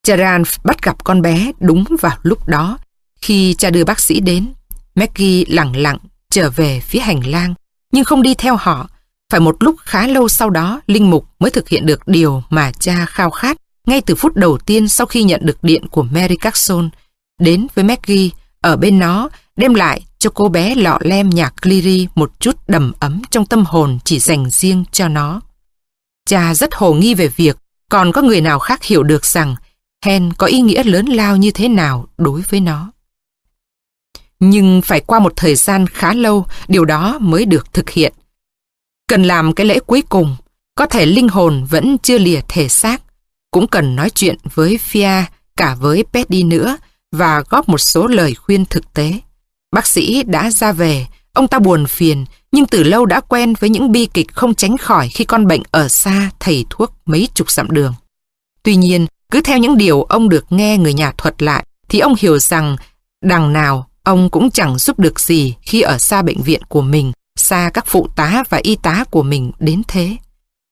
Charan bắt gặp con bé đúng vào lúc đó. Khi cha đưa bác sĩ đến, Maggie lặng lặng trở về phía hành lang, nhưng không đi theo họ. Phải một lúc khá lâu sau đó, Linh Mục mới thực hiện được điều mà cha khao khát ngay từ phút đầu tiên sau khi nhận được điện của Mary Carson. Đến với Maggie, ở bên nó, đem lại cho cô bé lọ lem nhạc Cleary một chút đầm ấm trong tâm hồn chỉ dành riêng cho nó. Cha rất hồ nghi về việc còn có người nào khác hiểu được rằng Hen có ý nghĩa lớn lao như thế nào đối với nó. Nhưng phải qua một thời gian khá lâu, điều đó mới được thực hiện. Cần làm cái lễ cuối cùng, có thể linh hồn vẫn chưa lìa thể xác, cũng cần nói chuyện với Fia cả với Petty nữa và góp một số lời khuyên thực tế. Bác sĩ đã ra về, ông ta buồn phiền, nhưng từ lâu đã quen với những bi kịch không tránh khỏi khi con bệnh ở xa thầy thuốc mấy chục dặm đường. Tuy nhiên, cứ theo những điều ông được nghe người nhà thuật lại, thì ông hiểu rằng đằng nào ông cũng chẳng giúp được gì khi ở xa bệnh viện của mình, xa các phụ tá và y tá của mình đến thế.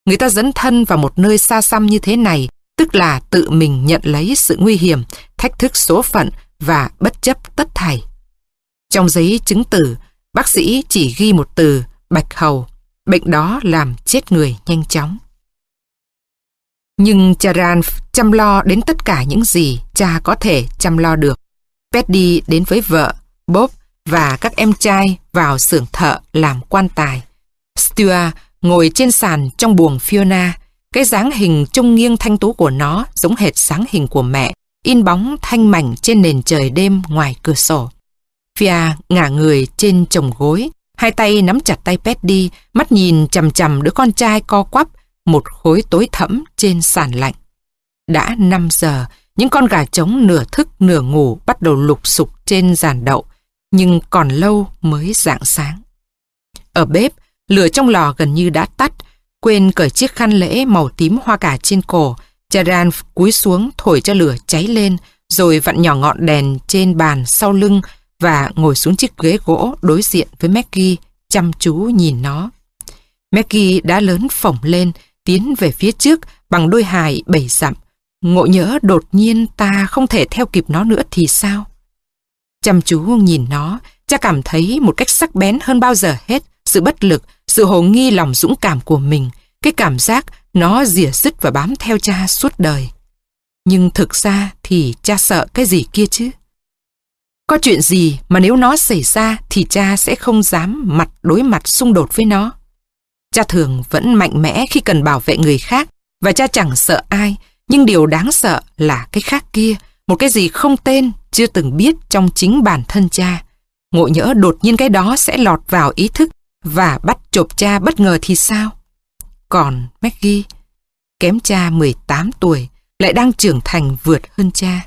Người ta dẫn thân vào một nơi xa xăm như thế này, tức là tự mình nhận lấy sự nguy hiểm, thách thức số phận và bất chấp tất thảy. Trong giấy chứng tử, bác sĩ chỉ ghi một từ bạch hầu, bệnh đó làm chết người nhanh chóng. Nhưng Charan chăm lo đến tất cả những gì cha có thể chăm lo được. Petty đến với vợ, Bob và các em trai vào xưởng thợ làm quan tài. Stuart ngồi trên sàn trong buồng Fiona, cái dáng hình trông nghiêng thanh tú của nó giống hệt dáng hình của mẹ, in bóng thanh mảnh trên nền trời đêm ngoài cửa sổ. Fia ngả người trên chồng gối, hai tay nắm chặt tay Petty, mắt nhìn chầm chầm đứa con trai co quắp, một khối tối thẫm trên sàn lạnh. Đã 5 giờ, những con gà trống nửa thức nửa ngủ bắt đầu lục sục trên giàn đậu, nhưng còn lâu mới rạng sáng. Ở bếp, lửa trong lò gần như đã tắt, quên cởi chiếc khăn lễ màu tím hoa cà trên cổ, Charan cúi xuống thổi cho lửa cháy lên, rồi vặn nhỏ ngọn đèn trên bàn sau lưng và ngồi xuống chiếc ghế gỗ đối diện với Maggie, chăm chú nhìn nó. Maggie đã lớn phỏng lên, tiến về phía trước bằng đôi hài bảy dặm. Ngộ nhỡ đột nhiên ta không thể theo kịp nó nữa thì sao? Chăm chú nhìn nó, cha cảm thấy một cách sắc bén hơn bao giờ hết sự bất lực, sự hồ nghi lòng dũng cảm của mình, cái cảm giác nó rỉa rứt và bám theo cha suốt đời. Nhưng thực ra thì cha sợ cái gì kia chứ? Có chuyện gì mà nếu nó xảy ra thì cha sẽ không dám mặt đối mặt xung đột với nó. Cha thường vẫn mạnh mẽ khi cần bảo vệ người khác và cha chẳng sợ ai, nhưng điều đáng sợ là cái khác kia, một cái gì không tên, chưa từng biết trong chính bản thân cha. Ngộ nhỡ đột nhiên cái đó sẽ lọt vào ý thức và bắt chộp cha bất ngờ thì sao? Còn Maggie, kém cha 18 tuổi, lại đang trưởng thành vượt hơn cha.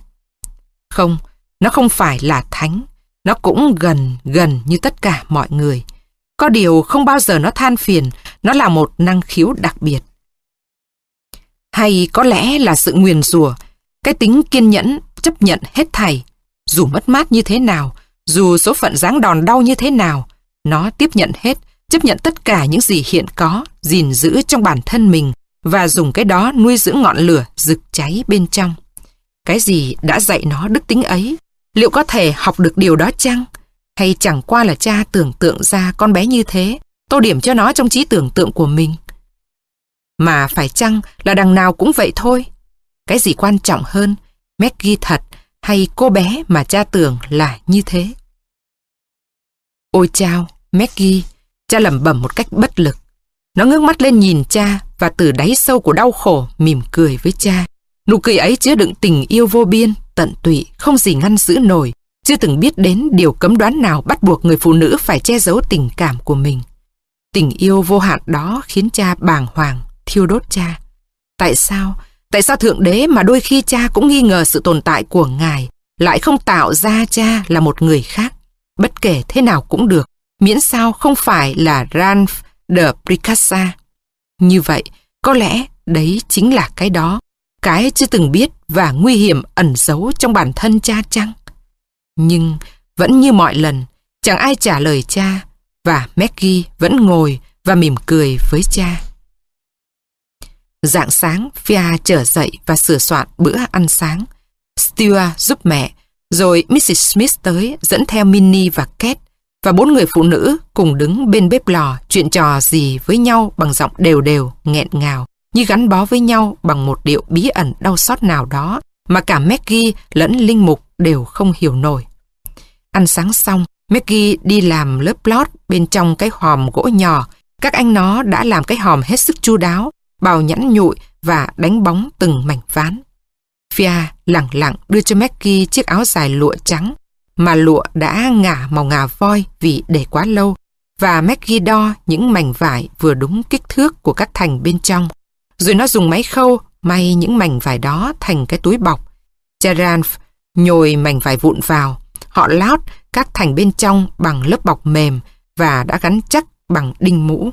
Không, nó không phải là thánh, nó cũng gần gần như tất cả mọi người. Có điều không bao giờ nó than phiền, nó là một năng khiếu đặc biệt. Hay có lẽ là sự nguyền rủa, cái tính kiên nhẫn chấp nhận hết thảy, dù mất mát như thế nào, dù số phận giáng đòn đau như thế nào, nó tiếp nhận hết, chấp nhận tất cả những gì hiện có, gìn giữ trong bản thân mình và dùng cái đó nuôi dưỡng ngọn lửa rực cháy bên trong. Cái gì đã dạy nó đức tính ấy? Liệu có thể học được điều đó chăng? Hay chẳng qua là cha tưởng tượng ra con bé như thế, tô điểm cho nó trong trí tưởng tượng của mình? Mà phải chăng là đằng nào cũng vậy thôi? Cái gì quan trọng hơn, Maggie thật hay cô bé mà cha tưởng là như thế? Ôi chao, Maggie, cha lẩm bẩm một cách bất lực. Nó ngước mắt lên nhìn cha và từ đáy sâu của đau khổ mỉm cười với cha. Nụ cười ấy chứa đựng tình yêu vô biên, tận tụy, không gì ngăn giữ nổi, chưa từng biết đến điều cấm đoán nào bắt buộc người phụ nữ phải che giấu tình cảm của mình. Tình yêu vô hạn đó khiến cha bàng hoàng, thiêu đốt cha. Tại sao? Tại sao Thượng Đế mà đôi khi cha cũng nghi ngờ sự tồn tại của Ngài lại không tạo ra cha là một người khác? Bất kể thế nào cũng được, miễn sao không phải là Ranf de Pricassa. Như vậy, có lẽ đấy chính là cái đó, cái chưa từng biết và nguy hiểm ẩn giấu trong bản thân cha chăng? Nhưng vẫn như mọi lần, chẳng ai trả lời cha và Maggie vẫn ngồi và mỉm cười với cha. Dạng sáng, Fia trở dậy và sửa soạn bữa ăn sáng. Stuart giúp mẹ, rồi Mrs. Smith tới dẫn theo Minnie và Kate và bốn người phụ nữ cùng đứng bên bếp lò chuyện trò gì với nhau bằng giọng đều đều, nghẹn ngào, như gắn bó với nhau bằng một điệu bí ẩn đau xót nào đó mà cả Maggie lẫn Linh Mục đều không hiểu nổi. Ăn sáng xong, Maggie đi làm lớp lót bên trong cái hòm gỗ nhỏ. Các anh nó đã làm cái hòm hết sức chu đáo, bào nhẵn nhụi và đánh bóng từng mảnh ván. Fia lặng lặng đưa cho Maggie chiếc áo dài lụa trắng, mà lụa đã ngả màu ngà voi vì để quá lâu, và Maggie đo những mảnh vải vừa đúng kích thước của các thành bên trong. Rồi nó dùng máy khâu may những mảnh vải đó thành cái túi bọc. Charanf nhồi mảnh vải vụn vào, họ lót các thành bên trong bằng lớp bọc mềm và đã gắn chắc bằng đinh mũ.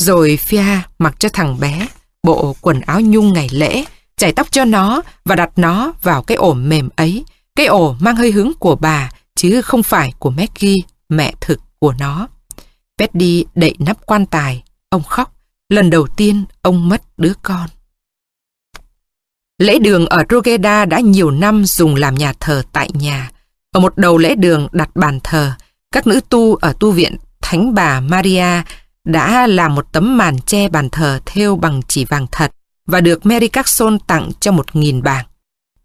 Rồi Fia mặc cho thằng bé bộ quần áo nhung ngày lễ, chải tóc cho nó và đặt nó vào cái ổ mềm ấy. Cái ổ mang hơi hướng của bà chứ không phải của Maggie, mẹ thực của nó. Petty đậy nắp quan tài, ông khóc. Lần đầu tiên ông mất đứa con. Lễ đường ở Rogeda đã nhiều năm dùng làm nhà thờ tại nhà. Ở một đầu lễ đường đặt bàn thờ, các nữ tu ở tu viện Thánh bà Maria đã làm một tấm màn che bàn thờ thêu bằng chỉ vàng thật và được Mary Carson tặng cho một nghìn bảng.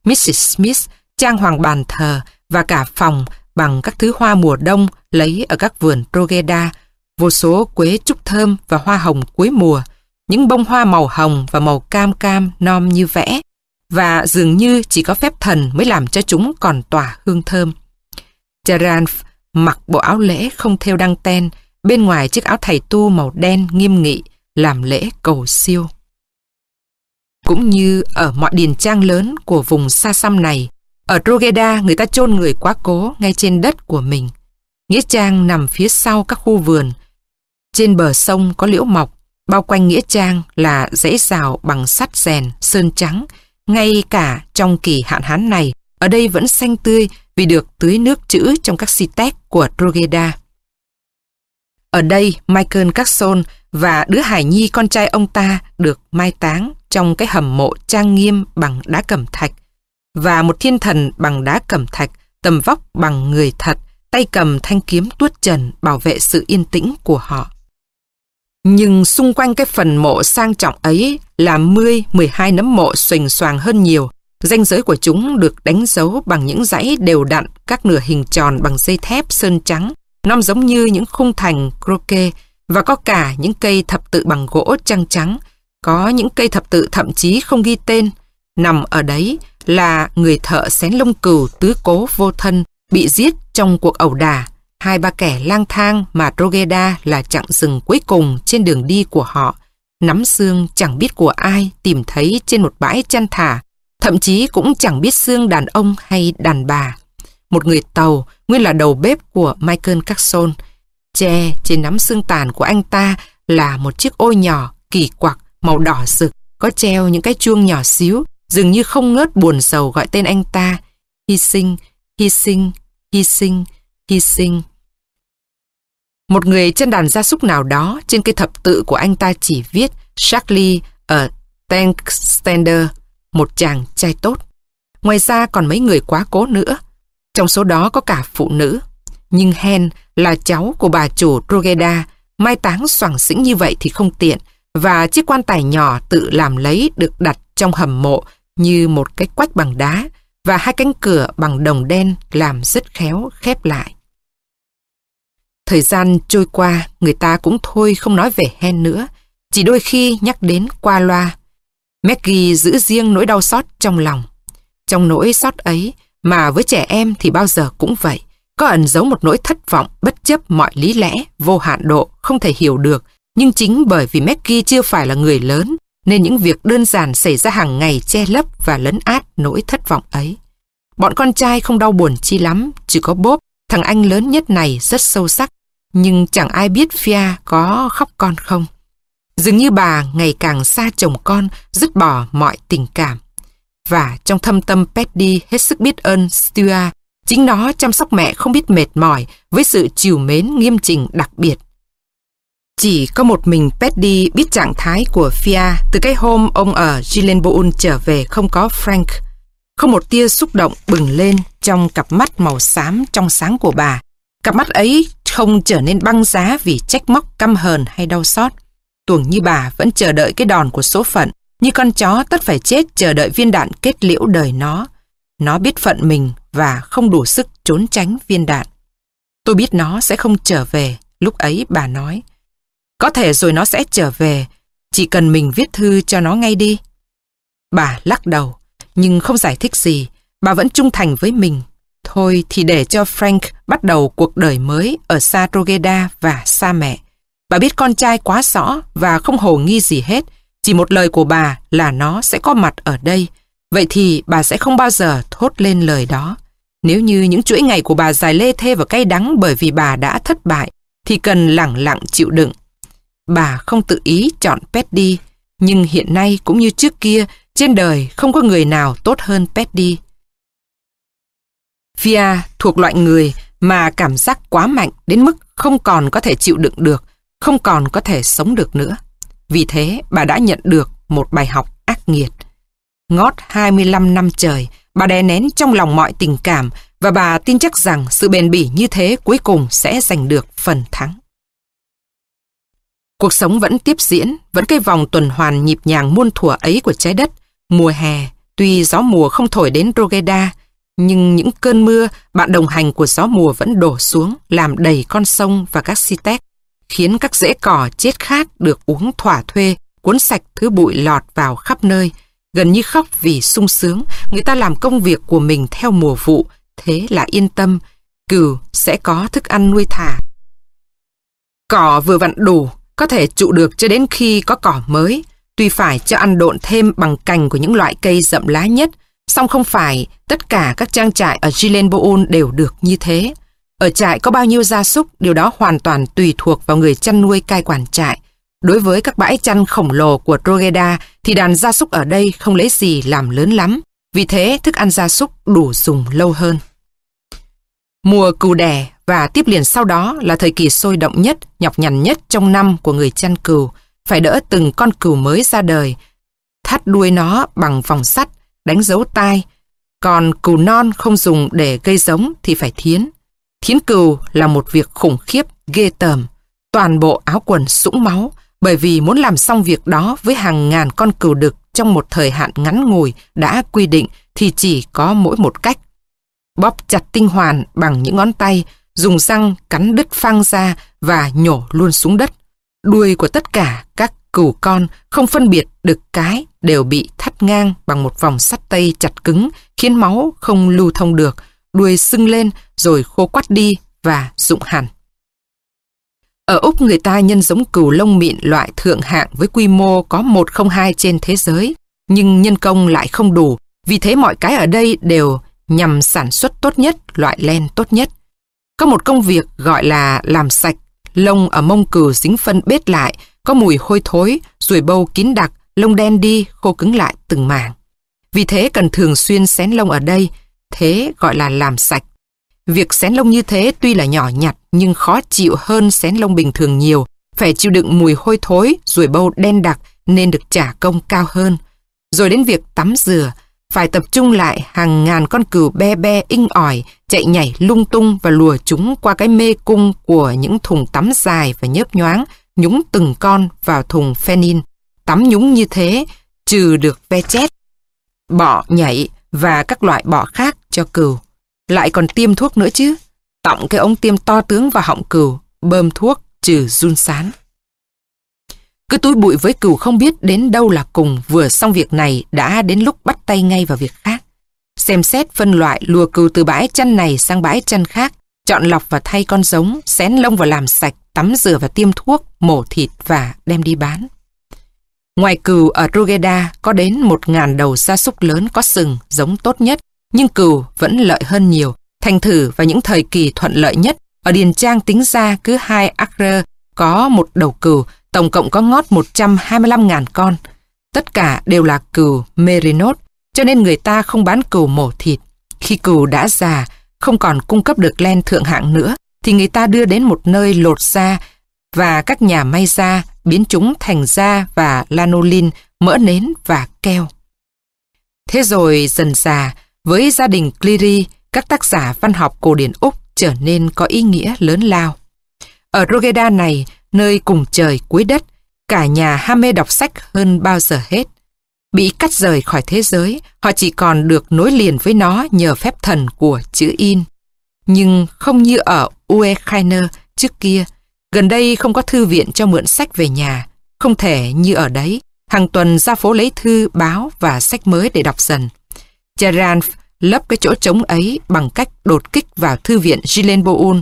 Mrs. Smith trang hoàng bàn thờ và cả phòng bằng các thứ hoa mùa đông lấy ở các vườn Rogeda, vô số quế trúc thơm và hoa hồng cuối mùa, những bông hoa màu hồng và màu cam cam non như vẽ, và dường như chỉ có phép thần mới làm cho chúng còn tỏa hương thơm. Charan mặc bộ áo lễ không theo đăng ten, bên ngoài chiếc áo thầy tu màu đen nghiêm nghị, làm lễ cầu siêu. Cũng như ở mọi điền trang lớn của vùng xa xăm này, ở Rogeda người ta chôn người quá cố ngay trên đất của mình. Nghĩa trang nằm phía sau các khu vườn. Trên bờ sông có liễu mọc, bao quanh Nghĩa trang là dãy rào bằng sắt rèn, sơn trắng. Ngay cả trong kỳ hạn hán này, ở đây vẫn xanh tươi vì được tưới nước chữ trong các si tét của Rogeda. Ở đây, Michael Carson và đứa hải nhi con trai ông ta được mai táng trong cái hầm mộ trang nghiêm bằng đá cẩm thạch và một thiên thần bằng đá cẩm thạch tầm vóc bằng người thật tay cầm thanh kiếm tuốt trần bảo vệ sự yên tĩnh của họ. Nhưng xung quanh cái phần mộ sang trọng ấy là 10-12 nấm mộ xoành xoàng hơn nhiều. Danh giới của chúng được đánh dấu bằng những dãy đều đặn các nửa hình tròn bằng dây thép sơn trắng, năm giống như những khung thành croquet và có cả những cây thập tự bằng gỗ trăng trắng, có những cây thập tự thậm chí không ghi tên. Nằm ở đấy là người thợ xén lông cừu tứ cố vô thân bị giết trong cuộc ẩu đả. Hai ba kẻ lang thang mà Rogeda là chặng rừng cuối cùng trên đường đi của họ. Nắm xương chẳng biết của ai tìm thấy trên một bãi chăn thả, thậm chí cũng chẳng biết xương đàn ông hay đàn bà. Một người tàu, nguyên là đầu bếp của Michael Carson. Che trên nắm xương tàn của anh ta là một chiếc ô nhỏ, kỳ quặc, màu đỏ rực, có treo những cái chuông nhỏ xíu, dường như không ngớt buồn sầu gọi tên anh ta. Hy sinh, hy sinh, hy sinh, hy sinh. Một người trên đàn gia súc nào đó trên cây thập tự của anh ta chỉ viết Charlie ở Tank Stander, một chàng trai tốt. Ngoài ra còn mấy người quá cố nữa. Trong số đó có cả phụ nữ. Nhưng Hen là cháu của bà chủ Rogeda, mai táng soảng xĩnh như vậy thì không tiện, và chiếc quan tài nhỏ tự làm lấy được đặt trong hầm mộ như một cái quách bằng đá và hai cánh cửa bằng đồng đen làm rất khéo khép lại. Thời gian trôi qua, người ta cũng thôi không nói về Hen nữa, chỉ đôi khi nhắc đến qua loa. Maggie giữ riêng nỗi đau xót trong lòng. Trong nỗi xót ấy, mà với trẻ em thì bao giờ cũng vậy. Có ẩn giấu một nỗi thất vọng bất chấp mọi lý lẽ, vô hạn độ, không thể hiểu được. Nhưng chính bởi vì Maggie chưa phải là người lớn, nên những việc đơn giản xảy ra hàng ngày che lấp và lấn át nỗi thất vọng ấy. Bọn con trai không đau buồn chi lắm, chỉ có Bob, thằng anh lớn nhất này rất sâu sắc, nhưng chẳng ai biết Fia có khóc con không. Dường như bà ngày càng xa chồng con, dứt bỏ mọi tình cảm. Và trong thâm tâm Petty hết sức biết ơn Stuart, chính nó chăm sóc mẹ không biết mệt mỏi với sự chiều mến nghiêm trình đặc biệt. Chỉ có một mình Petty biết trạng thái của Fia từ cái hôm ông ở Gillenbourne trở về không có Frank. Không một tia xúc động bừng lên trong cặp mắt màu xám trong sáng của bà. Cặp mắt ấy không trở nên băng giá vì trách móc căm hờn hay đau xót. Tuồng như bà vẫn chờ đợi cái đòn của số phận, như con chó tất phải chết chờ đợi viên đạn kết liễu đời nó. Nó biết phận mình và không đủ sức trốn tránh viên đạn. Tôi biết nó sẽ không trở về, lúc ấy bà nói. Có thể rồi nó sẽ trở về, chỉ cần mình viết thư cho nó ngay đi. Bà lắc đầu, nhưng không giải thích gì, bà vẫn trung thành với mình. Thôi thì để cho Frank bắt đầu cuộc đời mới ở xa Rogeda và xa mẹ. Bà biết con trai quá rõ và không hồ nghi gì hết. Chỉ một lời của bà là nó sẽ có mặt ở đây. Vậy thì bà sẽ không bao giờ thốt lên lời đó. Nếu như những chuỗi ngày của bà dài lê thê và cay đắng bởi vì bà đã thất bại, thì cần lặng lặng chịu đựng. Bà không tự ý chọn Petty, nhưng hiện nay cũng như trước kia, trên đời không có người nào tốt hơn Petty. Fia thuộc loại người mà cảm giác quá mạnh đến mức không còn có thể chịu đựng được, không còn có thể sống được nữa. Vì thế, bà đã nhận được một bài học ác nghiệt. Ngót 25 năm trời, bà đè nén trong lòng mọi tình cảm và bà tin chắc rằng sự bền bỉ như thế cuối cùng sẽ giành được phần thắng. Cuộc sống vẫn tiếp diễn, vẫn cái vòng tuần hoàn nhịp nhàng muôn thuở ấy của trái đất. Mùa hè, tuy gió mùa không thổi đến Rogeda, nhưng những cơn mưa, bạn đồng hành của gió mùa vẫn đổ xuống, làm đầy con sông và các si tét, khiến các rễ cỏ chết khát được uống thỏa thuê, cuốn sạch thứ bụi lọt vào khắp nơi. Gần như khóc vì sung sướng, người ta làm công việc của mình theo mùa vụ, thế là yên tâm, cừu sẽ có thức ăn nuôi thả. Cỏ vừa vặn đủ, có thể trụ được cho đến khi có cỏ mới, tuy phải cho ăn độn thêm bằng cành của những loại cây rậm lá nhất, song không phải tất cả các trang trại ở Gilenboon đều được như thế. Ở trại có bao nhiêu gia súc, điều đó hoàn toàn tùy thuộc vào người chăn nuôi cai quản trại. Đối với các bãi chăn khổng lồ của Rogeda thì đàn gia súc ở đây không lấy gì làm lớn lắm, vì thế thức ăn gia súc đủ dùng lâu hơn. Mùa cừu đẻ và tiếp liền sau đó là thời kỳ sôi động nhất, nhọc nhằn nhất trong năm của người chăn cừu, phải đỡ từng con cừu mới ra đời, thắt đuôi nó bằng vòng sắt, đánh dấu tai, còn cừu non không dùng để gây giống thì phải thiến. Thiến cừu là một việc khủng khiếp, ghê tởm. Toàn bộ áo quần sũng máu, bởi vì muốn làm xong việc đó với hàng ngàn con cừu đực trong một thời hạn ngắn ngủi đã quy định thì chỉ có mỗi một cách. Bóp chặt tinh hoàn bằng những ngón tay, dùng răng cắn đứt phăng ra và nhổ luôn xuống đất. Đuôi của tất cả các cừu con không phân biệt được cái đều bị thắt ngang bằng một vòng sắt tay chặt cứng khiến máu không lưu thông được, đuôi sưng lên rồi khô quắt đi và rụng hẳn. Ở Úc người ta nhân giống cừu lông mịn loại thượng hạng với quy mô có 102 trên thế giới, nhưng nhân công lại không đủ, vì thế mọi cái ở đây đều nhằm sản xuất tốt nhất loại len tốt nhất. Có một công việc gọi là làm sạch, lông ở mông cừu dính phân bết lại, có mùi hôi thối, ruồi bâu kín đặc, lông đen đi, khô cứng lại từng mảng. Vì thế cần thường xuyên xén lông ở đây, thế gọi là làm sạch. Việc xén lông như thế tuy là nhỏ nhặt nhưng khó chịu hơn xén lông bình thường nhiều, phải chịu đựng mùi hôi thối, ruồi bâu đen đặc nên được trả công cao hơn. Rồi đến việc tắm rửa, phải tập trung lại hàng ngàn con cừu be be inh ỏi, chạy nhảy lung tung và lùa chúng qua cái mê cung của những thùng tắm dài và nhớp nhoáng, nhúng từng con vào thùng phenin. Tắm nhúng như thế, trừ được ve chét, bọ nhảy và các loại bọ khác cho cừu. Lại còn tiêm thuốc nữa chứ. Tọng cái ống tiêm to tướng vào họng cừu, bơm thuốc trừ run sán. Cứ túi bụi với cừu không biết đến đâu là cùng vừa xong việc này đã đến lúc bắt tay ngay vào việc khác. xem xét phân loại lùa cừu từ bãi chăn này sang bãi chăn khác, chọn lọc và thay con giống, xén lông và làm sạch, tắm rửa và tiêm thuốc, mổ thịt và đem đi bán. Ngoài cừu ở Rugeda có đến một ngàn đầu gia súc lớn có sừng, giống tốt nhất, nhưng cừu vẫn lợi hơn nhiều. Thành thử vào những thời kỳ thuận lợi nhất, ở Điền Trang tính ra cứ hai acre có một đầu cừu, tổng cộng có ngót 125.000 con. Tất cả đều là cừu Merinot, cho nên người ta không bán cừu mổ thịt. Khi cừu đã già, không còn cung cấp được len thượng hạng nữa, thì người ta đưa đến một nơi lột da và các nhà may da biến chúng thành da và lanolin, mỡ nến và keo. Thế rồi dần già, với gia đình Cleary, các tác giả văn học cổ điển Úc trở nên có ý nghĩa lớn lao. Ở Rogeda này, nơi cùng trời cuối đất, cả nhà ham mê đọc sách hơn bao giờ hết. Bị cắt rời khỏi thế giới, họ chỉ còn được nối liền với nó nhờ phép thần của chữ in. Nhưng không như ở Uekhiner trước kia, gần đây không có thư viện cho mượn sách về nhà, không thể như ở đấy, hàng tuần ra phố lấy thư, báo và sách mới để đọc dần. Charan lấp cái chỗ trống ấy bằng cách đột kích vào thư viện Gilenboul,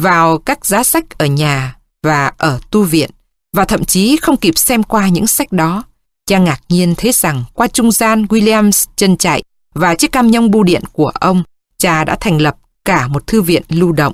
vào các giá sách ở nhà và ở tu viện, và thậm chí không kịp xem qua những sách đó. Cha ngạc nhiên thấy rằng qua trung gian Williams chân chạy và chiếc cam nhông bưu điện của ông, cha đã thành lập cả một thư viện lưu động.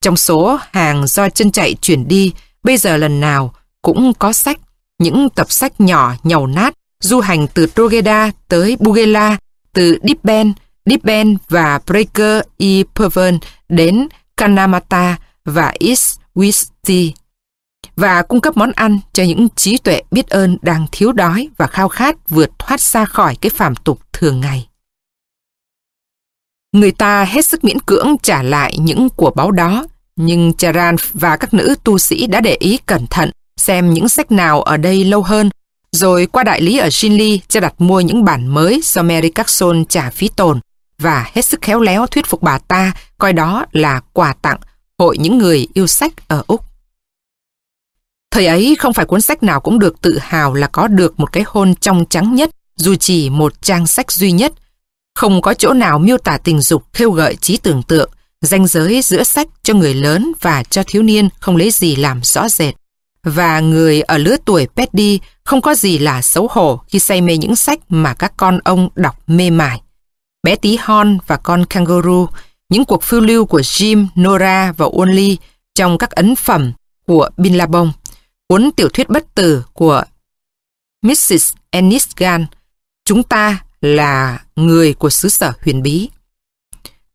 Trong số hàng do chân chạy chuyển đi, bây giờ lần nào cũng có sách, những tập sách nhỏ nhầu nát, du hành từ Trogeda tới Bugela, từ Dipben, Dipben và Breaker e Pervern đến Kanamata và East Wisti và cung cấp món ăn cho những trí tuệ biết ơn đang thiếu đói và khao khát vượt thoát ra khỏi cái phàm tục thường ngày. Người ta hết sức miễn cưỡng trả lại những của báu đó, nhưng Charan và các nữ tu sĩ đã để ý cẩn thận xem những sách nào ở đây lâu hơn, rồi qua đại lý ở Shinli cho đặt mua những bản mới do Mary Carson trả phí tồn và hết sức khéo léo thuyết phục bà ta coi đó là quà tặng hội những người yêu sách ở Úc. Thời ấy không phải cuốn sách nào cũng được tự hào là có được một cái hôn trong trắng nhất dù chỉ một trang sách duy nhất. Không có chỗ nào miêu tả tình dục khêu gợi trí tưởng tượng, ranh giới giữa sách cho người lớn và cho thiếu niên không lấy gì làm rõ rệt. Và người ở lứa tuổi Petty không có gì là xấu hổ khi say mê những sách mà các con ông đọc mê mải. Bé tí hon và con kangaroo, những cuộc phiêu lưu của Jim, Nora và Only trong các ấn phẩm của Billabong cuốn tiểu thuyết bất tử của Mrs. Ennis Gan, chúng ta là người của xứ sở huyền bí.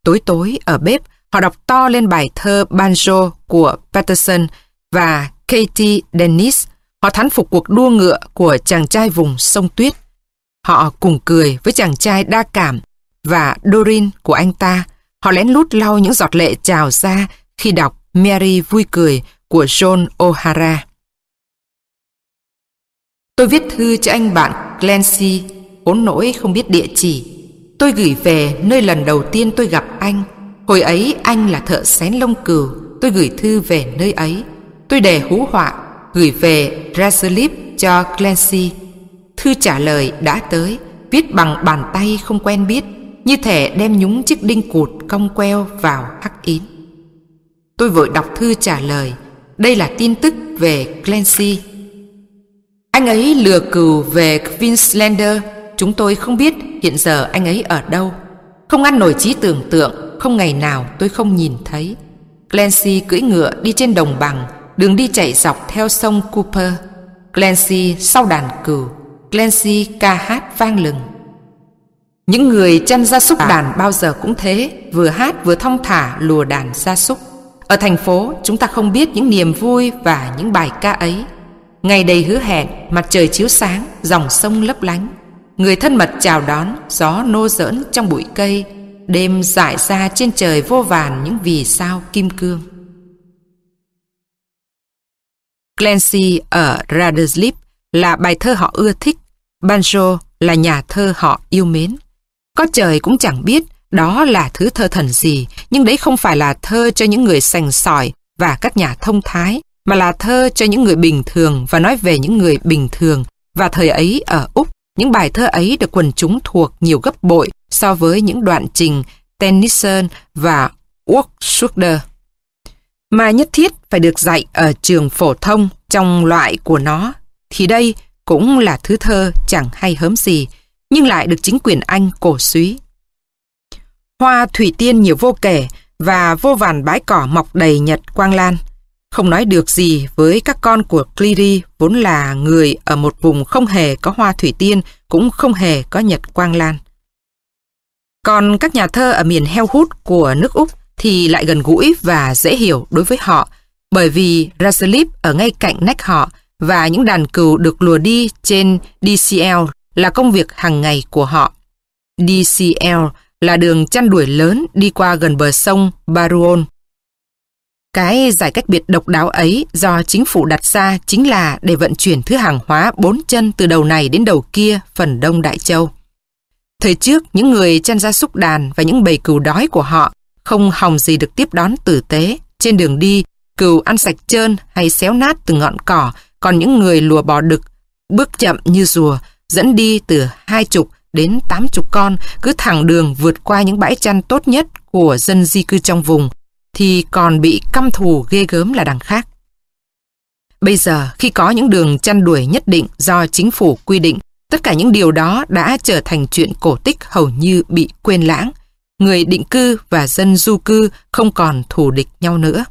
Tối tối ở bếp, họ đọc to lên bài thơ Banjo của Patterson và Katie Dennis. Họ thán phục cuộc đua ngựa của chàng trai vùng sông tuyết. Họ cùng cười với chàng trai đa cảm và Dorin của anh ta. Họ lén lút lau những giọt lệ trào ra khi đọc Mary vui cười của John O'Hara. Tôi viết thư cho anh bạn Clancy, ốn nỗi không biết địa chỉ. Tôi gửi về nơi lần đầu tiên tôi gặp anh. Hồi ấy anh là thợ xén lông cừu, tôi gửi thư về nơi ấy. Tôi đề hú họa, gửi về Razorlip cho Clancy. Thư trả lời đã tới, viết bằng bàn tay không quen biết, như thể đem nhúng chiếc đinh cụt cong queo vào hắc ín. Tôi vội đọc thư trả lời, đây là tin tức về Clancy. Anh ấy lừa cừu về Queenslander, chúng tôi không biết hiện giờ anh ấy ở đâu. Không ăn nổi trí tưởng tượng, không ngày nào tôi không nhìn thấy. Clancy cưỡi ngựa đi trên đồng bằng, đường đi chạy dọc theo sông Cooper. Clancy sau đàn cừu, Clancy ca hát vang lừng. Những người chăn gia súc đàn bao giờ cũng thế, vừa hát vừa thong thả lùa đàn gia súc. Ở thành phố, chúng ta không biết những niềm vui và những bài ca ấy. Ngày đầy hứa hẹn, mặt trời chiếu sáng, dòng sông lấp lánh. Người thân mật chào đón, gió nô giỡn trong bụi cây, đêm dại ra trên trời vô vàn những vì sao kim cương. Clancy ở Radersleep là bài thơ họ ưa thích, Banjo là nhà thơ họ yêu mến. Có trời cũng chẳng biết đó là thứ thơ thần gì, nhưng đấy không phải là thơ cho những người sành sỏi và các nhà thông thái, mà là thơ cho những người bình thường và nói về những người bình thường và thời ấy ở Úc những bài thơ ấy được quần chúng thuộc nhiều gấp bội so với những đoạn trình Tennyson và Wordsworth. Mà nhất thiết phải được dạy ở trường phổ thông trong loại của nó, thì đây cũng là thứ thơ chẳng hay hớm gì, nhưng lại được chính quyền Anh cổ suý. Hoa thủy tiên nhiều vô kể và vô vàn bãi cỏ mọc đầy nhật quang lan. Không nói được gì với các con của Cleary vốn là người ở một vùng không hề có hoa thủy tiên cũng không hề có nhật quang lan. Còn các nhà thơ ở miền heo hút của nước Úc thì lại gần gũi và dễ hiểu đối với họ bởi vì Raslip ở ngay cạnh nách họ và những đàn cừu được lùa đi trên DCL là công việc hàng ngày của họ. DCL là đường chăn đuổi lớn đi qua gần bờ sông Baruon. Cái giải cách biệt độc đáo ấy do chính phủ đặt ra chính là để vận chuyển thứ hàng hóa bốn chân từ đầu này đến đầu kia phần đông Đại Châu. Thời trước, những người chăn gia súc đàn và những bầy cừu đói của họ không hòng gì được tiếp đón tử tế. Trên đường đi, cừu ăn sạch trơn hay xéo nát từ ngọn cỏ, còn những người lùa bò đực, bước chậm như rùa, dẫn đi từ hai chục đến tám chục con, cứ thẳng đường vượt qua những bãi chăn tốt nhất của dân di cư trong vùng, thì còn bị căm thù ghê gớm là đằng khác. Bây giờ, khi có những đường chăn đuổi nhất định do chính phủ quy định, tất cả những điều đó đã trở thành chuyện cổ tích hầu như bị quên lãng. Người định cư và dân du cư không còn thù địch nhau nữa.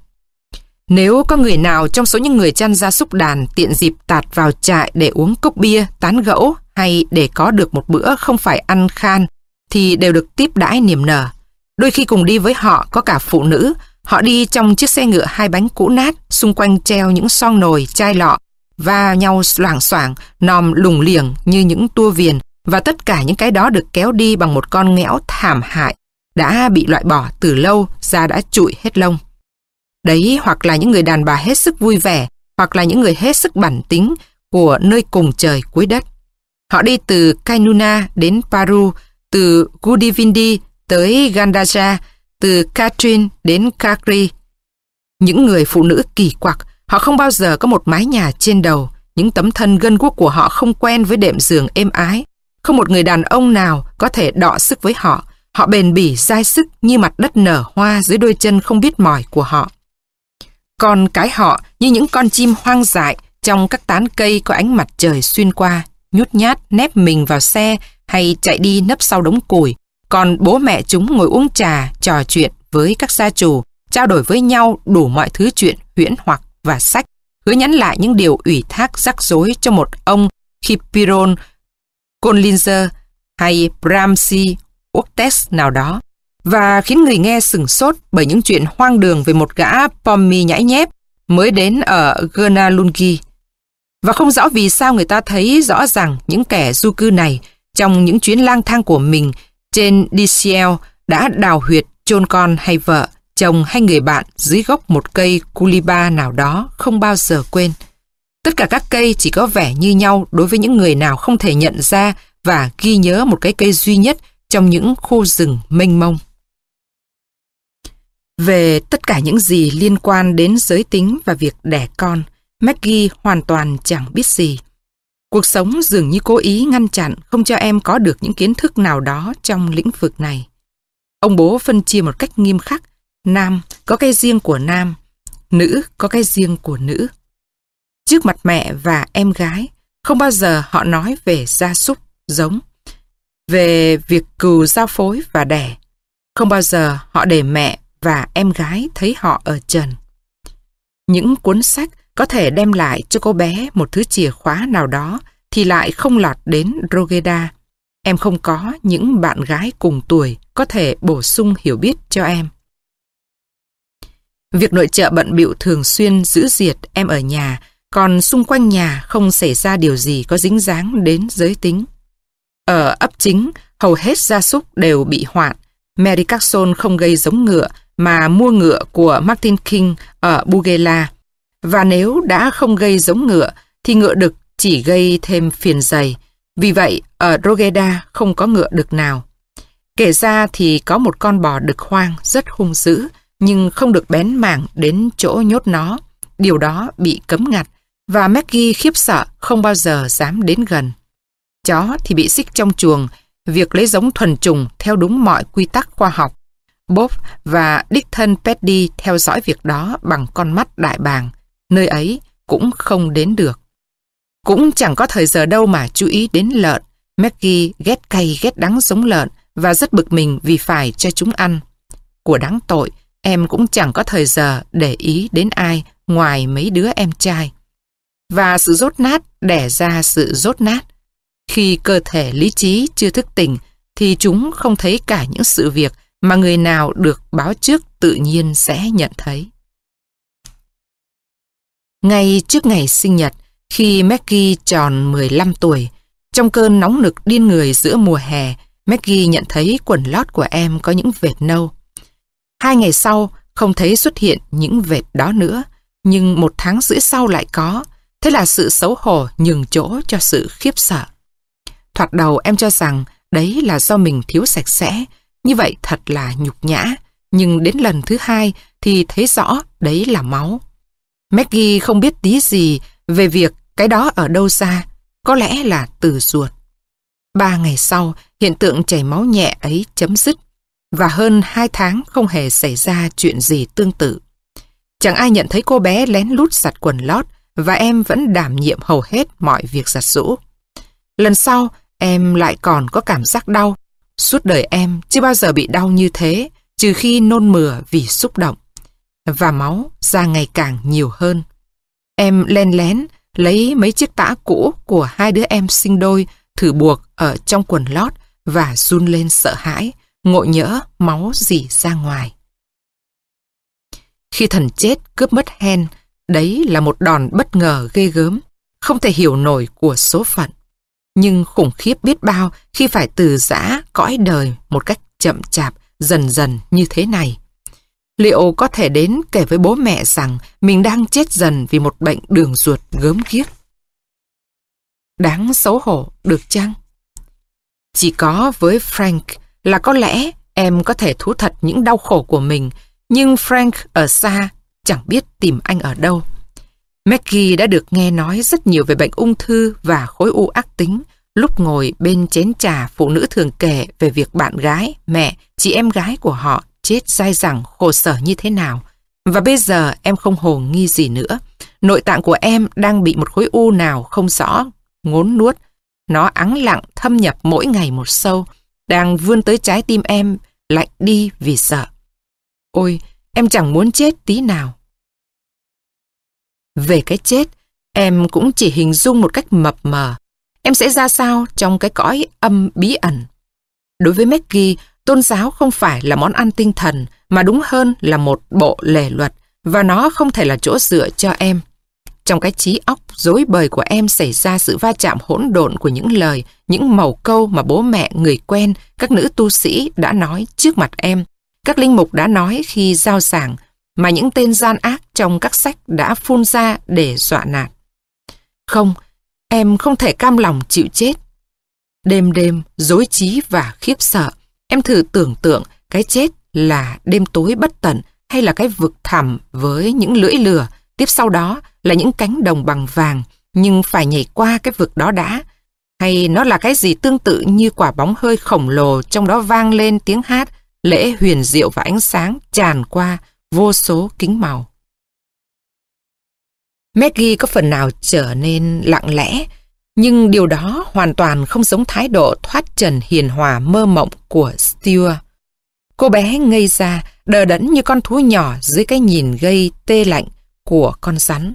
Nếu có người nào trong số những người chăn gia súc đàn tiện dịp tạt vào trại để uống cốc bia, tán gẫu hay để có được một bữa không phải ăn khan thì đều được tiếp đãi niềm nở. Đôi khi cùng đi với họ có cả phụ nữ, họ đi trong chiếc xe ngựa hai bánh cũ nát, xung quanh treo những son nồi, chai lọ, và nhau loảng xoảng, nòm lùng liềng như những tua viền, và tất cả những cái đó được kéo đi bằng một con nghẽo thảm hại, đã bị loại bỏ từ lâu, da đã trụi hết lông. Đấy hoặc là những người đàn bà hết sức vui vẻ, hoặc là những người hết sức bản tính của nơi cùng trời cuối đất. Họ đi từ Kainuna đến Paru, từ Gudivindi tới Gandaja, từ Katrin đến Kakri. Những người phụ nữ kỳ quặc, họ không bao giờ có một mái nhà trên đầu, những tấm thân gân guốc của họ không quen với đệm giường êm ái. Không một người đàn ông nào có thể đọ sức với họ, họ bền bỉ dai sức như mặt đất nở hoa dưới đôi chân không biết mỏi của họ. Còn cái họ như những con chim hoang dại trong các tán cây có ánh mặt trời xuyên qua, nhút nhát nép mình vào xe hay chạy đi nấp sau đống củi. Còn bố mẹ chúng ngồi uống trà, trò chuyện với các gia chủ, trao đổi với nhau đủ mọi thứ chuyện huyễn hoặc và sách, hứa nhắn lại những điều ủy thác rắc rối cho một ông Kipiron Conlinzer hay Bramsi test nào đó và khiến người nghe sừng sốt bởi những chuyện hoang đường về một gã pommy nhãi nhép mới đến ở Gernalungi. Và không rõ vì sao người ta thấy rõ rằng những kẻ du cư này trong những chuyến lang thang của mình trên DCL đã đào huyệt chôn con hay vợ, chồng hay người bạn dưới gốc một cây culiba nào đó không bao giờ quên. Tất cả các cây chỉ có vẻ như nhau đối với những người nào không thể nhận ra và ghi nhớ một cái cây duy nhất trong những khu rừng mênh mông. Về tất cả những gì liên quan đến giới tính và việc đẻ con, Maggie hoàn toàn chẳng biết gì. Cuộc sống dường như cố ý ngăn chặn không cho em có được những kiến thức nào đó trong lĩnh vực này. Ông bố phân chia một cách nghiêm khắc, nam có cái riêng của nam, nữ có cái riêng của nữ. Trước mặt mẹ và em gái, không bao giờ họ nói về gia súc, giống, về việc cừu giao phối và đẻ. Không bao giờ họ để mẹ và em gái thấy họ ở trần. Những cuốn sách có thể đem lại cho cô bé một thứ chìa khóa nào đó thì lại không lọt đến Rogeda. Em không có những bạn gái cùng tuổi có thể bổ sung hiểu biết cho em. Việc nội trợ bận bịu thường xuyên giữ diệt em ở nhà, còn xung quanh nhà không xảy ra điều gì có dính dáng đến giới tính. Ở ấp chính, hầu hết gia súc đều bị hoạn. Mary Carson không gây giống ngựa mà mua ngựa của Martin King ở Bugela. Và nếu đã không gây giống ngựa, thì ngựa đực chỉ gây thêm phiền dày. Vì vậy, ở Rogeda không có ngựa đực nào. Kể ra thì có một con bò đực hoang rất hung dữ, nhưng không được bén mảng đến chỗ nhốt nó. Điều đó bị cấm ngặt, và Maggie khiếp sợ không bao giờ dám đến gần. Chó thì bị xích trong chuồng, việc lấy giống thuần trùng theo đúng mọi quy tắc khoa học. Bob và đích thân Petty theo dõi việc đó bằng con mắt đại bàng. Nơi ấy cũng không đến được. Cũng chẳng có thời giờ đâu mà chú ý đến lợn. Maggie ghét cay ghét đắng giống lợn và rất bực mình vì phải cho chúng ăn. Của đáng tội, em cũng chẳng có thời giờ để ý đến ai ngoài mấy đứa em trai. Và sự rốt nát đẻ ra sự rốt nát. Khi cơ thể lý trí chưa thức tỉnh thì chúng không thấy cả những sự việc mà người nào được báo trước tự nhiên sẽ nhận thấy. Ngay trước ngày sinh nhật, khi Maggie tròn 15 tuổi, trong cơn nóng nực điên người giữa mùa hè, Maggie nhận thấy quần lót của em có những vệt nâu. Hai ngày sau, không thấy xuất hiện những vệt đó nữa, nhưng một tháng rưỡi sau lại có. Thế là sự xấu hổ nhường chỗ cho sự khiếp sợ. Thoạt đầu em cho rằng đấy là do mình thiếu sạch sẽ, như vậy thật là nhục nhã. Nhưng đến lần thứ hai thì thấy rõ đấy là máu. Maggie không biết tí gì về việc cái đó ở đâu ra, có lẽ là từ ruột. Ba ngày sau, hiện tượng chảy máu nhẹ ấy chấm dứt và hơn hai tháng không hề xảy ra chuyện gì tương tự. Chẳng ai nhận thấy cô bé lén lút giặt quần lót và em vẫn đảm nhiệm hầu hết mọi việc giặt rũ. Lần sau, em lại còn có cảm giác đau. Suốt đời em chưa bao giờ bị đau như thế, trừ khi nôn mửa vì xúc động. Và máu ra ngày càng nhiều hơn. Em len lén lấy mấy chiếc tã cũ của hai đứa em sinh đôi thử buộc ở trong quần lót và run lên sợ hãi, ngộ nhỡ máu dì ra ngoài. Khi thần chết cướp mất Hen, đấy là một đòn bất ngờ ghê gớm, không thể hiểu nổi của số phận. Nhưng khủng khiếp biết bao khi phải từ giã cõi đời một cách chậm chạp, dần dần như thế này. Liệu có thể đến kể với bố mẹ rằng mình đang chết dần vì một bệnh đường ruột gớm ghiếc? Đáng xấu hổ, được chăng? Chỉ có với Frank là có lẽ em có thể thú thật những đau khổ của mình, nhưng Frank ở xa chẳng biết tìm anh ở đâu. Maggie đã được nghe nói rất nhiều về bệnh ung thư và khối u ác tính lúc ngồi bên chén trà phụ nữ thường kể về việc bạn gái, mẹ, chị em gái của họ chết dai dẳng khổ sở như thế nào. Và bây giờ em không hồ nghi gì nữa. Nội tạng của em đang bị một khối u nào không rõ, ngốn nuốt. Nó ắng lặng thâm nhập mỗi ngày một sâu, đang vươn tới trái tim em, lạnh đi vì sợ. Ôi, em chẳng muốn chết tí nào. Về cái chết, em cũng chỉ hình dung một cách mập mờ. Em sẽ ra sao trong cái cõi âm bí ẩn. Đối với Maggie, tôn giáo không phải là món ăn tinh thần, mà đúng hơn là một bộ lề luật, và nó không thể là chỗ dựa cho em. Trong cái trí óc dối bời của em xảy ra sự va chạm hỗn độn của những lời, những màu câu mà bố mẹ, người quen, các nữ tu sĩ đã nói trước mặt em, các linh mục đã nói khi giao giảng, mà những tên gian ác trong các sách đã phun ra để dọa nạt. Không, em không thể cam lòng chịu chết. Đêm đêm, dối trí và khiếp sợ, em thử tưởng tượng cái chết là đêm tối bất tận hay là cái vực thẳm với những lưỡi lửa, tiếp sau đó là những cánh đồng bằng vàng, nhưng phải nhảy qua cái vực đó đã. Hay nó là cái gì tương tự như quả bóng hơi khổng lồ trong đó vang lên tiếng hát, lễ huyền diệu và ánh sáng tràn qua vô số kính màu. Maggie có phần nào trở nên lặng lẽ, nhưng điều đó hoàn toàn không giống thái độ thoát trần hiền hòa mơ mộng của Stuart. Cô bé ngây ra, đờ đẫn như con thú nhỏ dưới cái nhìn gây tê lạnh của con rắn.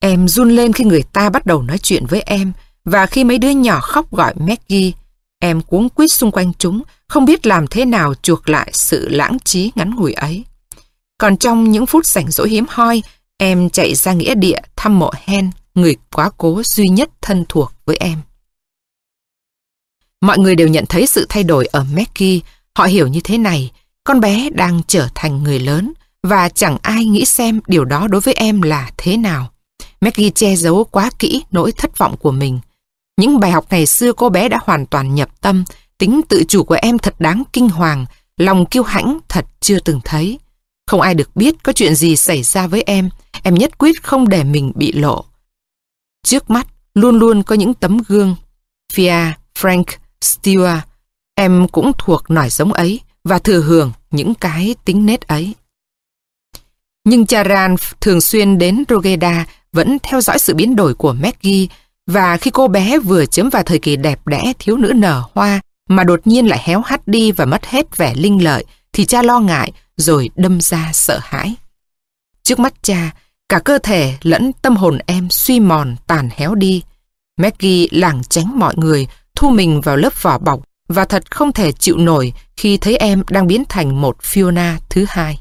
Em run lên khi người ta bắt đầu nói chuyện với em và khi mấy đứa nhỏ khóc gọi Maggie, em cuống quýt xung quanh chúng, không biết làm thế nào chuộc lại sự lãng trí ngắn ngủi ấy. Còn trong những phút rảnh rỗi hiếm hoi, em chạy ra nghĩa địa thăm mộ Hen, người quá cố duy nhất thân thuộc với em. Mọi người đều nhận thấy sự thay đổi ở Maggie. Họ hiểu như thế này, con bé đang trở thành người lớn và chẳng ai nghĩ xem điều đó đối với em là thế nào. Maggie che giấu quá kỹ nỗi thất vọng của mình. Những bài học ngày xưa cô bé đã hoàn toàn nhập tâm, tính tự chủ của em thật đáng kinh hoàng, lòng kiêu hãnh thật chưa từng thấy. Không ai được biết có chuyện gì xảy ra với em, em nhất quyết không để mình bị lộ. Trước mắt luôn luôn có những tấm gương. Fia, Frank, Stewart, em cũng thuộc nòi giống ấy và thừa hưởng những cái tính nết ấy. Nhưng charan thường xuyên đến Rogeda vẫn theo dõi sự biến đổi của Maggie và khi cô bé vừa chấm vào thời kỳ đẹp đẽ thiếu nữ nở hoa mà đột nhiên lại héo hắt đi và mất hết vẻ linh lợi thì cha lo ngại rồi đâm ra sợ hãi. Trước mắt cha, cả cơ thể lẫn tâm hồn em suy mòn tàn héo đi. Maggie lảng tránh mọi người, thu mình vào lớp vỏ bọc và thật không thể chịu nổi khi thấy em đang biến thành một Fiona thứ hai.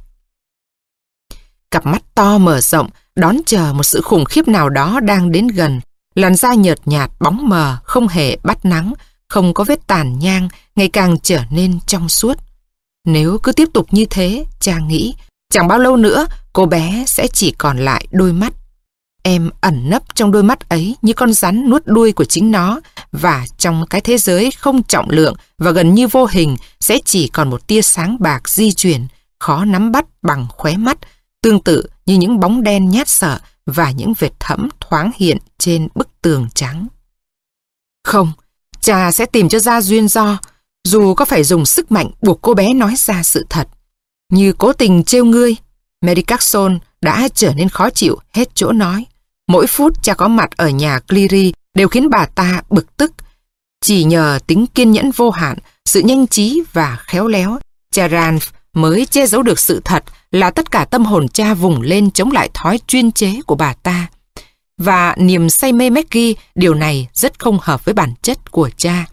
Cặp mắt to mở rộng, đón chờ một sự khủng khiếp nào đó đang đến gần. Làn da nhợt nhạt, bóng mờ, không hề bắt nắng, không có vết tàn nhang, ngày càng trở nên trong suốt. Nếu cứ tiếp tục như thế, cha nghĩ, chẳng bao lâu nữa cô bé sẽ chỉ còn lại đôi mắt. Em ẩn nấp trong đôi mắt ấy như con rắn nuốt đuôi của chính nó và trong cái thế giới không trọng lượng và gần như vô hình sẽ chỉ còn một tia sáng bạc di chuyển, khó nắm bắt bằng khóe mắt, tương tự như những bóng đen nhát sợ và những vệt thẫm thoáng hiện trên bức tường trắng. Không, cha sẽ tìm cho ra duyên do, dù có phải dùng sức mạnh buộc cô bé nói ra sự thật. Như cố tình trêu ngươi, Mary Carson đã trở nên khó chịu hết chỗ nói. Mỗi phút cha có mặt ở nhà Cleary đều khiến bà ta bực tức. Chỉ nhờ tính kiên nhẫn vô hạn, sự nhanh trí và khéo léo, cha Ranf mới che giấu được sự thật là tất cả tâm hồn cha vùng lên chống lại thói chuyên chế của bà ta. Và niềm say mê Maggie, điều này rất không hợp với bản chất của cha.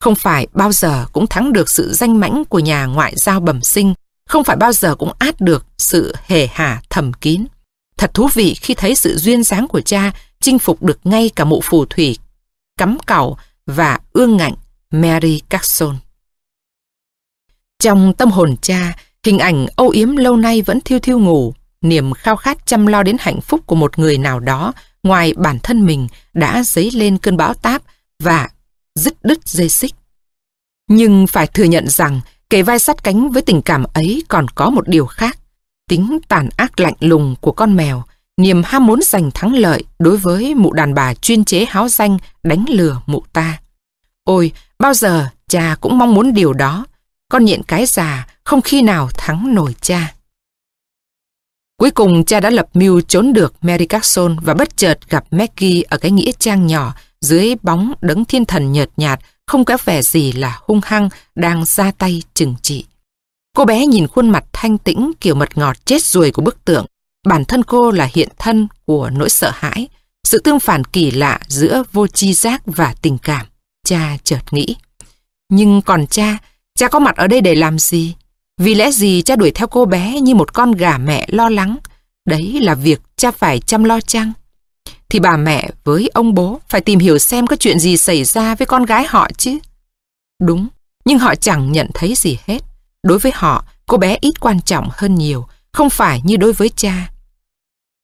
Không phải bao giờ cũng thắng được sự danh mãnh của nhà ngoại giao bẩm sinh, không phải bao giờ cũng át được sự hề hà thầm kín. Thật thú vị khi thấy sự duyên dáng của cha chinh phục được ngay cả mụ phù thủy, cắm cẩu và ương ngạnh Mary Carson. Trong tâm hồn cha, hình ảnh âu yếm lâu nay vẫn thiêu thiêu ngủ, niềm khao khát chăm lo đến hạnh phúc của một người nào đó ngoài bản thân mình đã dấy lên cơn bão táp và dứt đứt dây xích. Nhưng phải thừa nhận rằng kề vai sát cánh với tình cảm ấy còn có một điều khác. Tính tàn ác lạnh lùng của con mèo, niềm ham muốn giành thắng lợi đối với mụ đàn bà chuyên chế háo danh đánh lừa mụ ta. Ôi, bao giờ cha cũng mong muốn điều đó, con nhện cái già không khi nào thắng nổi cha. Cuối cùng cha đã lập mưu trốn được Mary Carson và bất chợt gặp Maggie ở cái nghĩa trang nhỏ dưới bóng đấng thiên thần nhợt nhạt, không có vẻ gì là hung hăng đang ra tay trừng trị. Cô bé nhìn khuôn mặt thanh tĩnh kiểu mật ngọt chết ruồi của bức tượng. Bản thân cô là hiện thân của nỗi sợ hãi, sự tương phản kỳ lạ giữa vô tri giác và tình cảm. Cha chợt nghĩ. Nhưng còn cha, cha có mặt ở đây để làm gì? Vì lẽ gì cha đuổi theo cô bé như một con gà mẹ lo lắng? Đấy là việc cha phải chăm lo chăng? Thì bà mẹ với ông bố phải tìm hiểu xem có chuyện gì xảy ra với con gái họ chứ. Đúng, nhưng họ chẳng nhận thấy gì hết. Đối với họ, cô bé ít quan trọng hơn nhiều, không phải như đối với cha.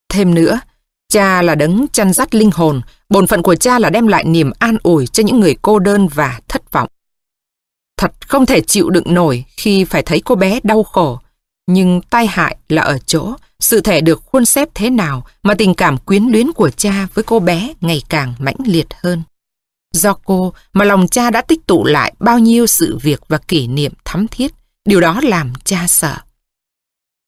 Thêm nữa, cha là đấng chăn dắt linh hồn, bổn phận của cha là đem lại niềm an ủi cho những người cô đơn và thất vọng. Thật không thể chịu đựng nổi khi phải thấy cô bé đau khổ. Nhưng tai hại là ở chỗ, sự thể được khuôn xếp thế nào mà tình cảm quyến luyến của cha với cô bé ngày càng mãnh liệt hơn. Do cô mà lòng cha đã tích tụ lại bao nhiêu sự việc và kỷ niệm thắm thiết, điều đó làm cha sợ.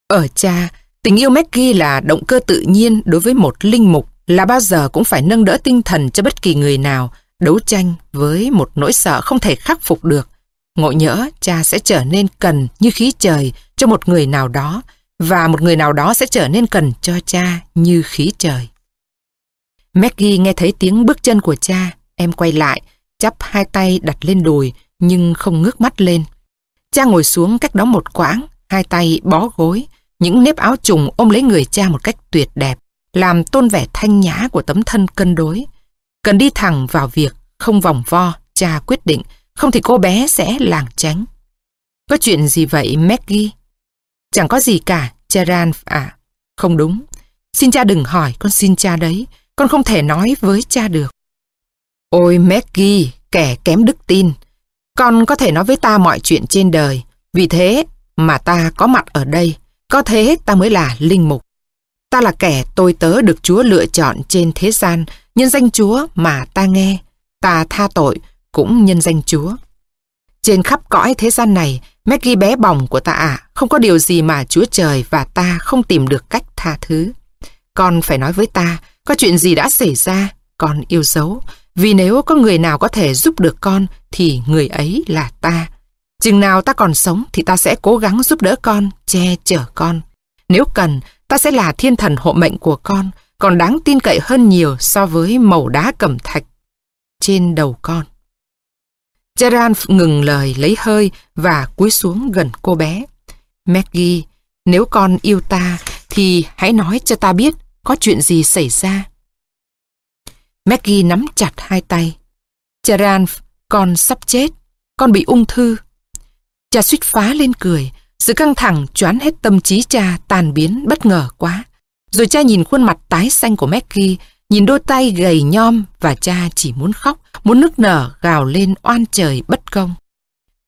Ở cha, tình yêu Maggie là động cơ tự nhiên đối với một linh mục là bao giờ cũng phải nâng đỡ tinh thần cho bất kỳ người nào đấu tranh với một nỗi sợ không thể khắc phục được Ngộ nhỡ cha sẽ trở nên cần như khí trời cho một người nào đó và một người nào đó sẽ trở nên cần cho cha như khí trời. Maggie nghe thấy tiếng bước chân của cha, em quay lại, chắp hai tay đặt lên đùi nhưng không ngước mắt lên. Cha ngồi xuống cách đó một quãng, hai tay bó gối, những nếp áo trùng ôm lấy người cha một cách tuyệt đẹp, làm tôn vẻ thanh nhã của tấm thân cân đối. Cần đi thẳng vào việc, không vòng vo, cha quyết định không thì cô bé sẽ làng tránh. Có chuyện gì vậy Maggie? Chẳng có gì cả, Charan à. Không đúng. Xin cha đừng hỏi, con xin cha đấy. Con không thể nói với cha được. Ôi Maggie, kẻ kém đức tin. Con có thể nói với ta mọi chuyện trên đời. Vì thế mà ta có mặt ở đây. Có thế ta mới là linh mục. Ta là kẻ tôi tớ được Chúa lựa chọn trên thế gian nhân danh Chúa mà ta nghe, ta tha tội cũng nhân danh Chúa. Trên khắp cõi thế gian này, Maggie bé bỏng của ta ạ, không có điều gì mà Chúa Trời và ta không tìm được cách tha thứ. Con phải nói với ta, có chuyện gì đã xảy ra, con yêu dấu. Vì nếu có người nào có thể giúp được con, thì người ấy là ta. Chừng nào ta còn sống thì ta sẽ cố gắng giúp đỡ con, che chở con. Nếu cần, ta sẽ là thiên thần hộ mệnh của con, còn đáng tin cậy hơn nhiều so với màu đá cẩm thạch trên đầu con. Gerard ngừng lời lấy hơi và cúi xuống gần cô bé. Maggie, nếu con yêu ta thì hãy nói cho ta biết có chuyện gì xảy ra. Maggie nắm chặt hai tay. Gerard, con sắp chết. Con bị ung thư. Cha suýt phá lên cười. Sự căng thẳng choán hết tâm trí cha tàn biến bất ngờ quá. Rồi cha nhìn khuôn mặt tái xanh của Maggie, nhìn đôi tay gầy nhom và cha chỉ muốn khóc, muốn nức nở gào lên oan trời bất công.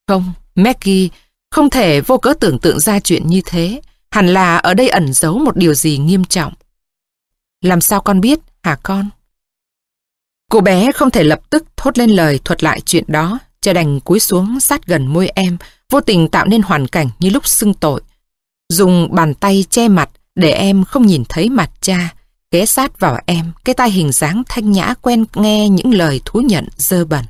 Không, Maggie không thể vô cớ tưởng tượng ra chuyện như thế. Hẳn là ở đây ẩn giấu một điều gì nghiêm trọng. Làm sao con biết, hả con? Cô bé không thể lập tức thốt lên lời thuật lại chuyện đó, cho đành cúi xuống sát gần môi em, vô tình tạo nên hoàn cảnh như lúc xưng tội. Dùng bàn tay che mặt để em không nhìn thấy mặt cha, ghé sát vào em, cái tai hình dáng thanh nhã quen nghe những lời thú nhận dơ bẩn.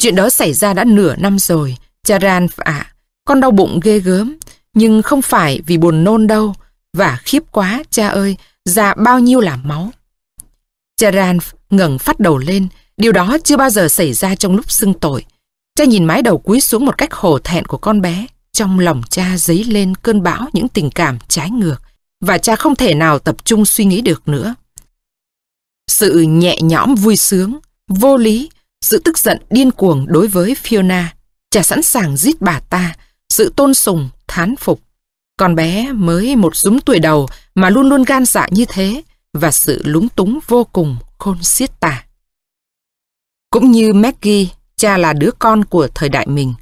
Chuyện đó xảy ra đã nửa năm rồi, cha Ran ạ, con đau bụng ghê gớm, nhưng không phải vì buồn nôn đâu, và khiếp quá, cha ơi, ra bao nhiêu là máu. Cha Ran ngẩng phát đầu lên, điều đó chưa bao giờ xảy ra trong lúc xưng tội. Cha nhìn mái đầu cúi xuống một cách hổ thẹn của con bé, trong lòng cha dấy lên cơn bão những tình cảm trái ngược và cha không thể nào tập trung suy nghĩ được nữa. Sự nhẹ nhõm vui sướng, vô lý, sự tức giận điên cuồng đối với Fiona, cha sẵn sàng giết bà ta, sự tôn sùng, thán phục. Con bé mới một dúng tuổi đầu mà luôn luôn gan dạ như thế và sự lúng túng vô cùng khôn xiết tả. Cũng như Maggie, cha là đứa con của thời đại mình.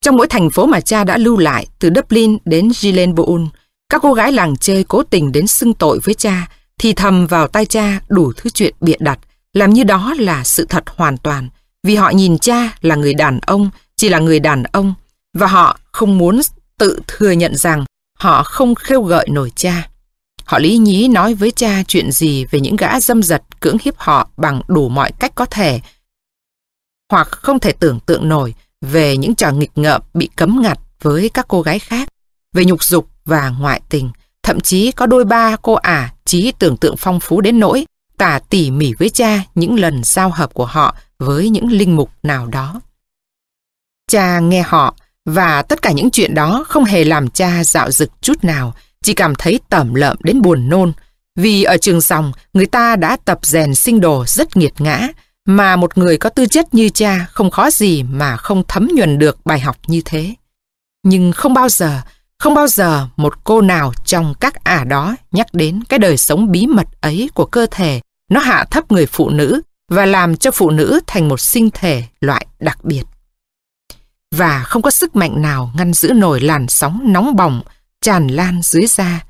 Trong mỗi thành phố mà cha đã lưu lại, từ Dublin đến Gillenbourne, các cô gái làng chơi cố tình đến xưng tội với cha, thì thầm vào tay cha đủ thứ chuyện bịa đặt, làm như đó là sự thật hoàn toàn, vì họ nhìn cha là người đàn ông, chỉ là người đàn ông, và họ không muốn tự thừa nhận rằng họ không khêu gợi nổi cha. Họ lý nhí nói với cha chuyện gì về những gã dâm dật cưỡng hiếp họ bằng đủ mọi cách có thể, hoặc không thể tưởng tượng nổi về những trò nghịch ngợm bị cấm ngặt với các cô gái khác, về nhục dục và ngoại tình, thậm chí có đôi ba cô ả trí tưởng tượng phong phú đến nỗi tả tỉ mỉ với cha những lần giao hợp của họ với những linh mục nào đó. Cha nghe họ và tất cả những chuyện đó không hề làm cha dạo dực chút nào, chỉ cảm thấy tẩm lợm đến buồn nôn. Vì ở trường dòng, người ta đã tập rèn sinh đồ rất nghiệt ngã, mà một người có tư chất như cha không khó gì mà không thấm nhuần được bài học như thế. Nhưng không bao giờ, không bao giờ một cô nào trong các ả đó nhắc đến cái đời sống bí mật ấy của cơ thể, nó hạ thấp người phụ nữ và làm cho phụ nữ thành một sinh thể loại đặc biệt. Và không có sức mạnh nào ngăn giữ nổi làn sóng nóng bỏng tràn lan dưới da.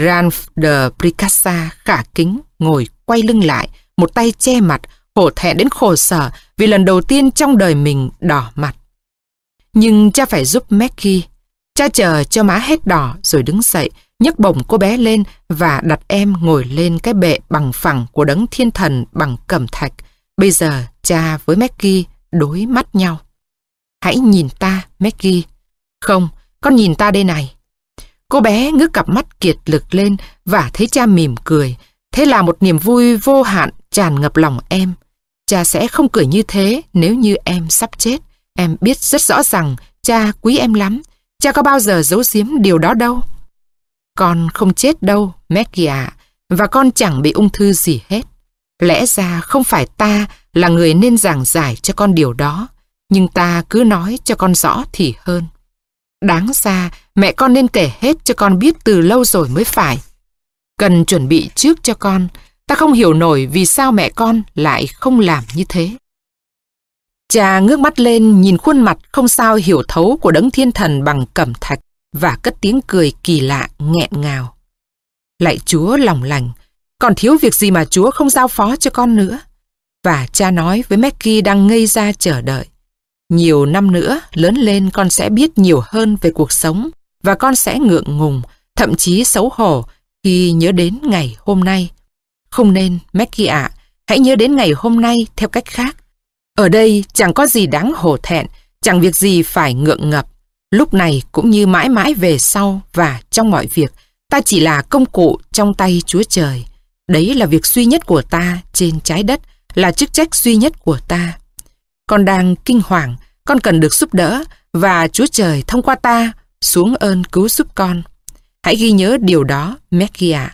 Ralph de Pricassa khả kính ngồi quay lưng lại, một tay che mặt, hổ thẹn đến khổ sở vì lần đầu tiên trong đời mình đỏ mặt. Nhưng cha phải giúp Maggie. Cha chờ cho má hết đỏ rồi đứng dậy, nhấc bổng cô bé lên và đặt em ngồi lên cái bệ bằng phẳng của đấng thiên thần bằng cẩm thạch. Bây giờ cha với Maggie đối mắt nhau. Hãy nhìn ta, Maggie. Không, con nhìn ta đây này. Cô bé ngước cặp mắt kiệt lực lên và thấy cha mỉm cười. Thế là một niềm vui vô hạn tràn ngập lòng em. Cha sẽ không cười như thế nếu như em sắp chết. Em biết rất rõ rằng cha quý em lắm. Cha có bao giờ giấu giếm điều đó đâu. Con không chết đâu, Maggie ạ. Và con chẳng bị ung thư gì hết. Lẽ ra không phải ta là người nên giảng giải cho con điều đó. Nhưng ta cứ nói cho con rõ thì hơn. Đáng ra mẹ con nên kể hết cho con biết từ lâu rồi mới phải. Cần chuẩn bị trước cho con. Ta không hiểu nổi vì sao mẹ con lại không làm như thế. Cha ngước mắt lên nhìn khuôn mặt không sao hiểu thấu của đấng thiên thần bằng cẩm thạch và cất tiếng cười kỳ lạ nghẹn ngào. lại Chúa lòng lành, Còn thiếu việc gì mà Chúa không giao phó cho con nữa? Và cha nói với Mackie đang ngây ra chờ đợi. Nhiều năm nữa, lớn lên con sẽ biết nhiều hơn về cuộc sống và con sẽ ngượng ngùng, thậm chí xấu hổ khi nhớ đến ngày hôm nay. Không nên, Mackie ạ, hãy nhớ đến ngày hôm nay theo cách khác. Ở đây chẳng có gì đáng hổ thẹn, chẳng việc gì phải ngượng ngập. Lúc này cũng như mãi mãi về sau và trong mọi việc, ta chỉ là công cụ trong tay Chúa Trời. Đấy là việc duy nhất của ta trên trái đất, là chức trách duy nhất của ta. Con đang kinh hoàng, con cần được giúp đỡ và Chúa Trời thông qua ta xuống ơn cứu giúp con. Hãy ghi nhớ điều đó, Mackie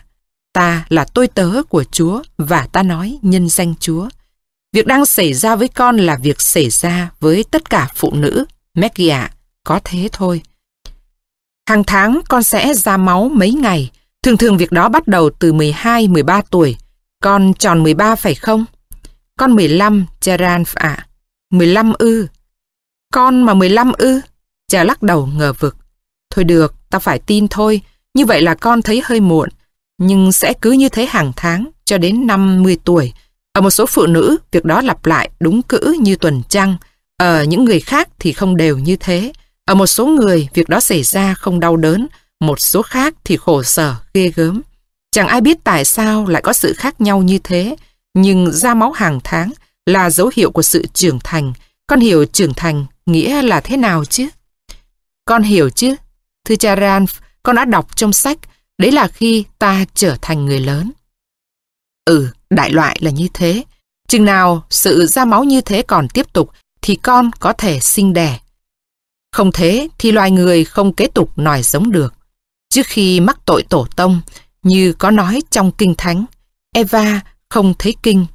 Ta là tôi tớ của Chúa và ta nói nhân danh Chúa. Việc đang xảy ra với con là việc xảy ra với tất cả phụ nữ, Maggie ạ, có thế thôi. Hàng tháng con sẽ ra máu mấy ngày, thường thường việc đó bắt đầu từ 12-13 tuổi. Con tròn 13 phải không? Con 15, Charan ạ. 15 ư. Con mà 15 ư? Cha lắc đầu ngờ vực. Thôi được, ta phải tin thôi. Như vậy là con thấy hơi muộn. Nhưng sẽ cứ như thế hàng tháng cho đến 50 tuổi. Ở một số phụ nữ, việc đó lặp lại đúng cữ như tuần trăng. Ở những người khác thì không đều như thế. Ở một số người, việc đó xảy ra không đau đớn. Một số khác thì khổ sở, ghê gớm. Chẳng ai biết tại sao lại có sự khác nhau như thế. Nhưng ra máu hàng tháng là dấu hiệu của sự trưởng thành. Con hiểu trưởng thành nghĩa là thế nào chứ? Con hiểu chứ? Thưa cha Ranf, con đã đọc trong sách, đấy là khi ta trở thành người lớn. Ừ, đại loại là như thế. Chừng nào sự ra máu như thế còn tiếp tục thì con có thể sinh đẻ. Không thế thì loài người không kế tục nòi giống được. Trước khi mắc tội tổ tông, như có nói trong Kinh Thánh, Eva không thấy kinh.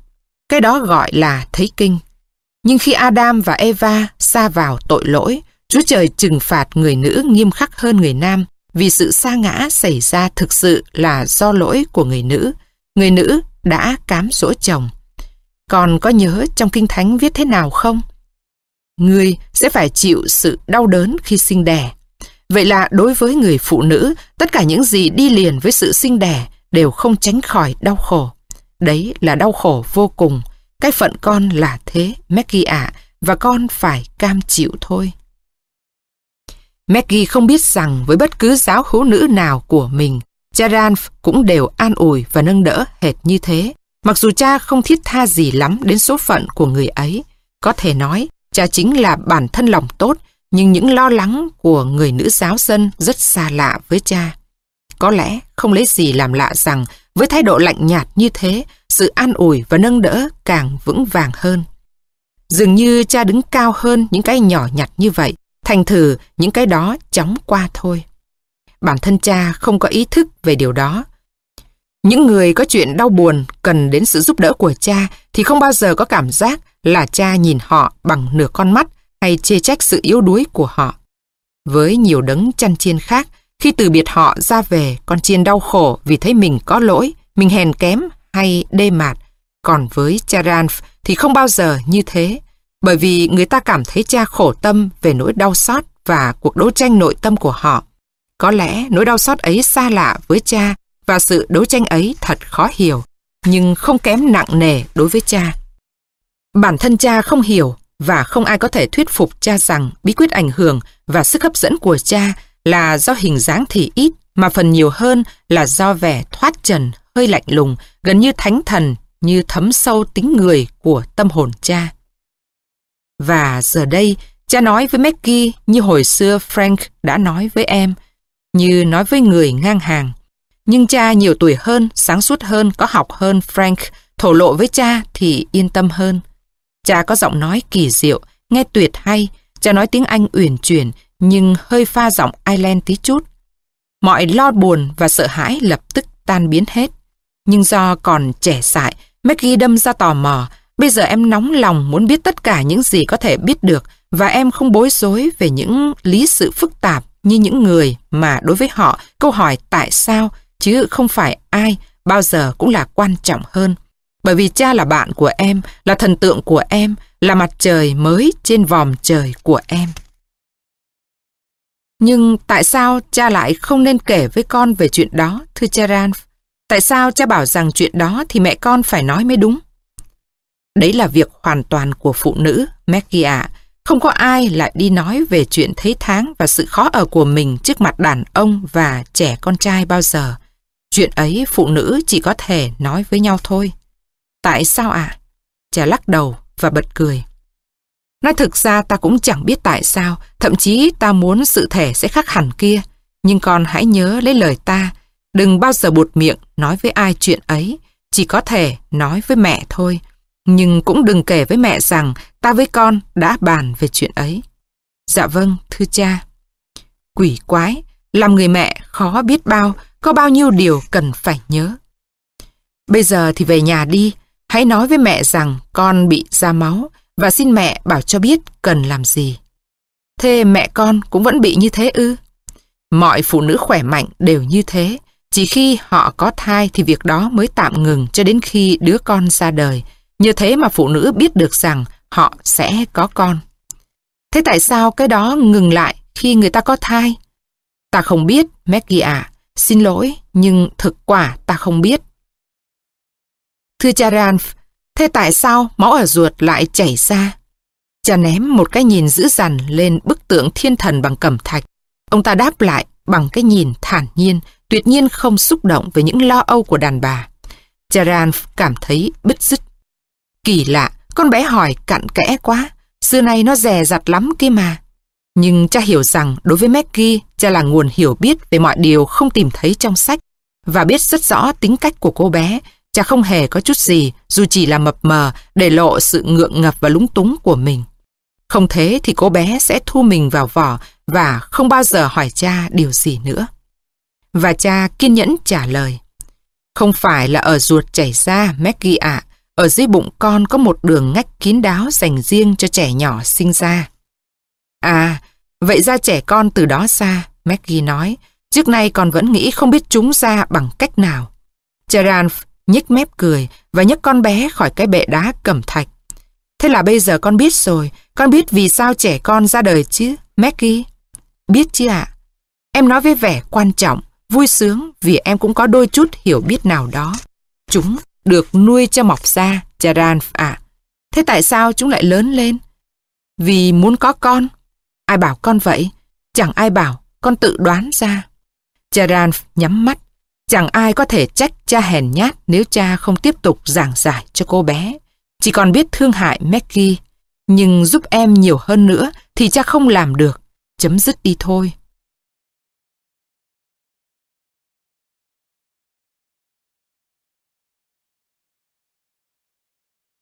Cái đó gọi là thấy kinh. Nhưng khi Adam và Eva xa vào tội lỗi, Chúa Trời trừng phạt người nữ nghiêm khắc hơn người nam vì sự sa ngã xảy ra thực sự là do lỗi của người nữ. Người nữ đã cám dỗ chồng. Còn có nhớ trong Kinh Thánh viết thế nào không? Người sẽ phải chịu sự đau đớn khi sinh đẻ. Vậy là đối với người phụ nữ, tất cả những gì đi liền với sự sinh đẻ đều không tránh khỏi đau khổ. Đấy là đau khổ vô cùng. Cái phận con là thế, Maggie ạ, và con phải cam chịu thôi. Maggie không biết rằng với bất cứ giáo hữu nữ nào của mình, cha cũng đều an ủi và nâng đỡ hệt như thế. Mặc dù cha không thiết tha gì lắm đến số phận của người ấy. Có thể nói, cha chính là bản thân lòng tốt, nhưng những lo lắng của người nữ giáo dân rất xa lạ với cha. Có lẽ không lấy gì làm lạ rằng với thái độ lạnh nhạt như thế, sự an ủi và nâng đỡ càng vững vàng hơn. Dường như cha đứng cao hơn những cái nhỏ nhặt như vậy, thành thử những cái đó chóng qua thôi. Bản thân cha không có ý thức về điều đó. Những người có chuyện đau buồn cần đến sự giúp đỡ của cha thì không bao giờ có cảm giác là cha nhìn họ bằng nửa con mắt hay chê trách sự yếu đuối của họ. Với nhiều đấng chăn chiên khác, khi từ biệt họ ra về, con chiên đau khổ vì thấy mình có lỗi, mình hèn kém hay đê mạt. Còn với cha Ranf thì không bao giờ như thế, bởi vì người ta cảm thấy cha khổ tâm về nỗi đau xót và cuộc đấu tranh nội tâm của họ. Có lẽ nỗi đau xót ấy xa lạ với cha và sự đấu tranh ấy thật khó hiểu, nhưng không kém nặng nề đối với cha. Bản thân cha không hiểu và không ai có thể thuyết phục cha rằng bí quyết ảnh hưởng và sức hấp dẫn của cha là do hình dáng thì ít mà phần nhiều hơn là do vẻ thoát trần, hơi lạnh lùng, gần như thánh thần, như thấm sâu tính người của tâm hồn cha. Và giờ đây, cha nói với Maggie như hồi xưa Frank đã nói với em, như nói với người ngang hàng. Nhưng cha nhiều tuổi hơn, sáng suốt hơn, có học hơn Frank, thổ lộ với cha thì yên tâm hơn. Cha có giọng nói kỳ diệu, nghe tuyệt hay, cha nói tiếng Anh uyển chuyển, nhưng hơi pha giọng Ireland tí chút. Mọi lo buồn và sợ hãi lập tức tan biến hết. Nhưng do còn trẻ dại, Maggie đâm ra tò mò, bây giờ em nóng lòng muốn biết tất cả những gì có thể biết được và em không bối rối về những lý sự phức tạp như những người mà đối với họ câu hỏi tại sao chứ không phải ai bao giờ cũng là quan trọng hơn. Bởi vì cha là bạn của em, là thần tượng của em, là mặt trời mới trên vòm trời của em. Nhưng tại sao cha lại không nên kể với con về chuyện đó, thưa cha Ranf? Tại sao cha bảo rằng chuyện đó thì mẹ con phải nói mới đúng? Đấy là việc hoàn toàn của phụ nữ, Maggie ạ. Không có ai lại đi nói về chuyện thấy tháng và sự khó ở của mình trước mặt đàn ông và trẻ con trai bao giờ. Chuyện ấy phụ nữ chỉ có thể nói với nhau thôi. Tại sao ạ? Trẻ lắc đầu và bật cười. Nói thực ra ta cũng chẳng biết tại sao, thậm chí ta muốn sự thể sẽ khác hẳn kia. Nhưng con hãy nhớ lấy lời ta, đừng bao giờ buột miệng nói với ai chuyện ấy, chỉ có thể nói với mẹ thôi. Nhưng cũng đừng kể với mẹ rằng ta với con đã bàn về chuyện ấy. Dạ vâng, thưa cha. Quỷ quái, làm người mẹ khó biết bao, có bao nhiêu điều cần phải nhớ. Bây giờ thì về nhà đi, hãy nói với mẹ rằng con bị ra máu và xin mẹ bảo cho biết cần làm gì. Thế mẹ con cũng vẫn bị như thế ư? Mọi phụ nữ khỏe mạnh đều như thế, chỉ khi họ có thai thì việc đó mới tạm ngừng cho đến khi đứa con ra đời. Như thế mà phụ nữ biết được rằng họ sẽ có con. Thế tại sao cái đó ngừng lại khi người ta có thai? Ta không biết, Maggie à. Xin lỗi, nhưng thực quả ta không biết. Thưa cha Ranf, thế tại sao máu ở ruột lại chảy ra? Cha ném một cái nhìn dữ dằn lên bức tượng thiên thần bằng cẩm thạch. Ông ta đáp lại bằng cái nhìn thản nhiên, tuyệt nhiên không xúc động về những lo âu của đàn bà. Cha Ranf cảm thấy bứt rứt. Kỳ lạ, con bé hỏi cặn kẽ quá, xưa nay nó dè dặt lắm kia mà. Nhưng cha hiểu rằng đối với Maggie, cha là nguồn hiểu biết về mọi điều không tìm thấy trong sách và biết rất rõ tính cách của cô bé. Cha không hề có chút gì, dù chỉ là mập mờ, để lộ sự ngượng ngập và lúng túng của mình. Không thế thì cô bé sẽ thu mình vào vỏ và không bao giờ hỏi cha điều gì nữa. Và cha kiên nhẫn trả lời. Không phải là ở ruột chảy ra, Maggie ạ. Ở dưới bụng con có một đường ngách kín đáo dành riêng cho trẻ nhỏ sinh ra. À, vậy ra trẻ con từ đó xa, Maggie nói. Trước nay con vẫn nghĩ không biết chúng ra bằng cách nào. Gerard nhếch mép cười và nhấc con bé khỏi cái bệ đá cẩm thạch. Thế là bây giờ con biết rồi, con biết vì sao trẻ con ra đời chứ, Maggie? Biết chứ ạ? Em nói với vẻ quan trọng, vui sướng vì em cũng có đôi chút hiểu biết nào đó. Chúng được nuôi cho mọc ra, Charan ạ. Thế tại sao chúng lại lớn lên? Vì muốn có con. Ai bảo con vậy? Chẳng ai bảo, con tự đoán ra. Charan nhắm mắt. Chẳng ai có thể trách cha hèn nhát nếu cha không tiếp tục giảng giải cho cô bé. Chỉ còn biết thương hại Maggie. Nhưng giúp em nhiều hơn nữa thì cha không làm được. Chấm dứt đi thôi.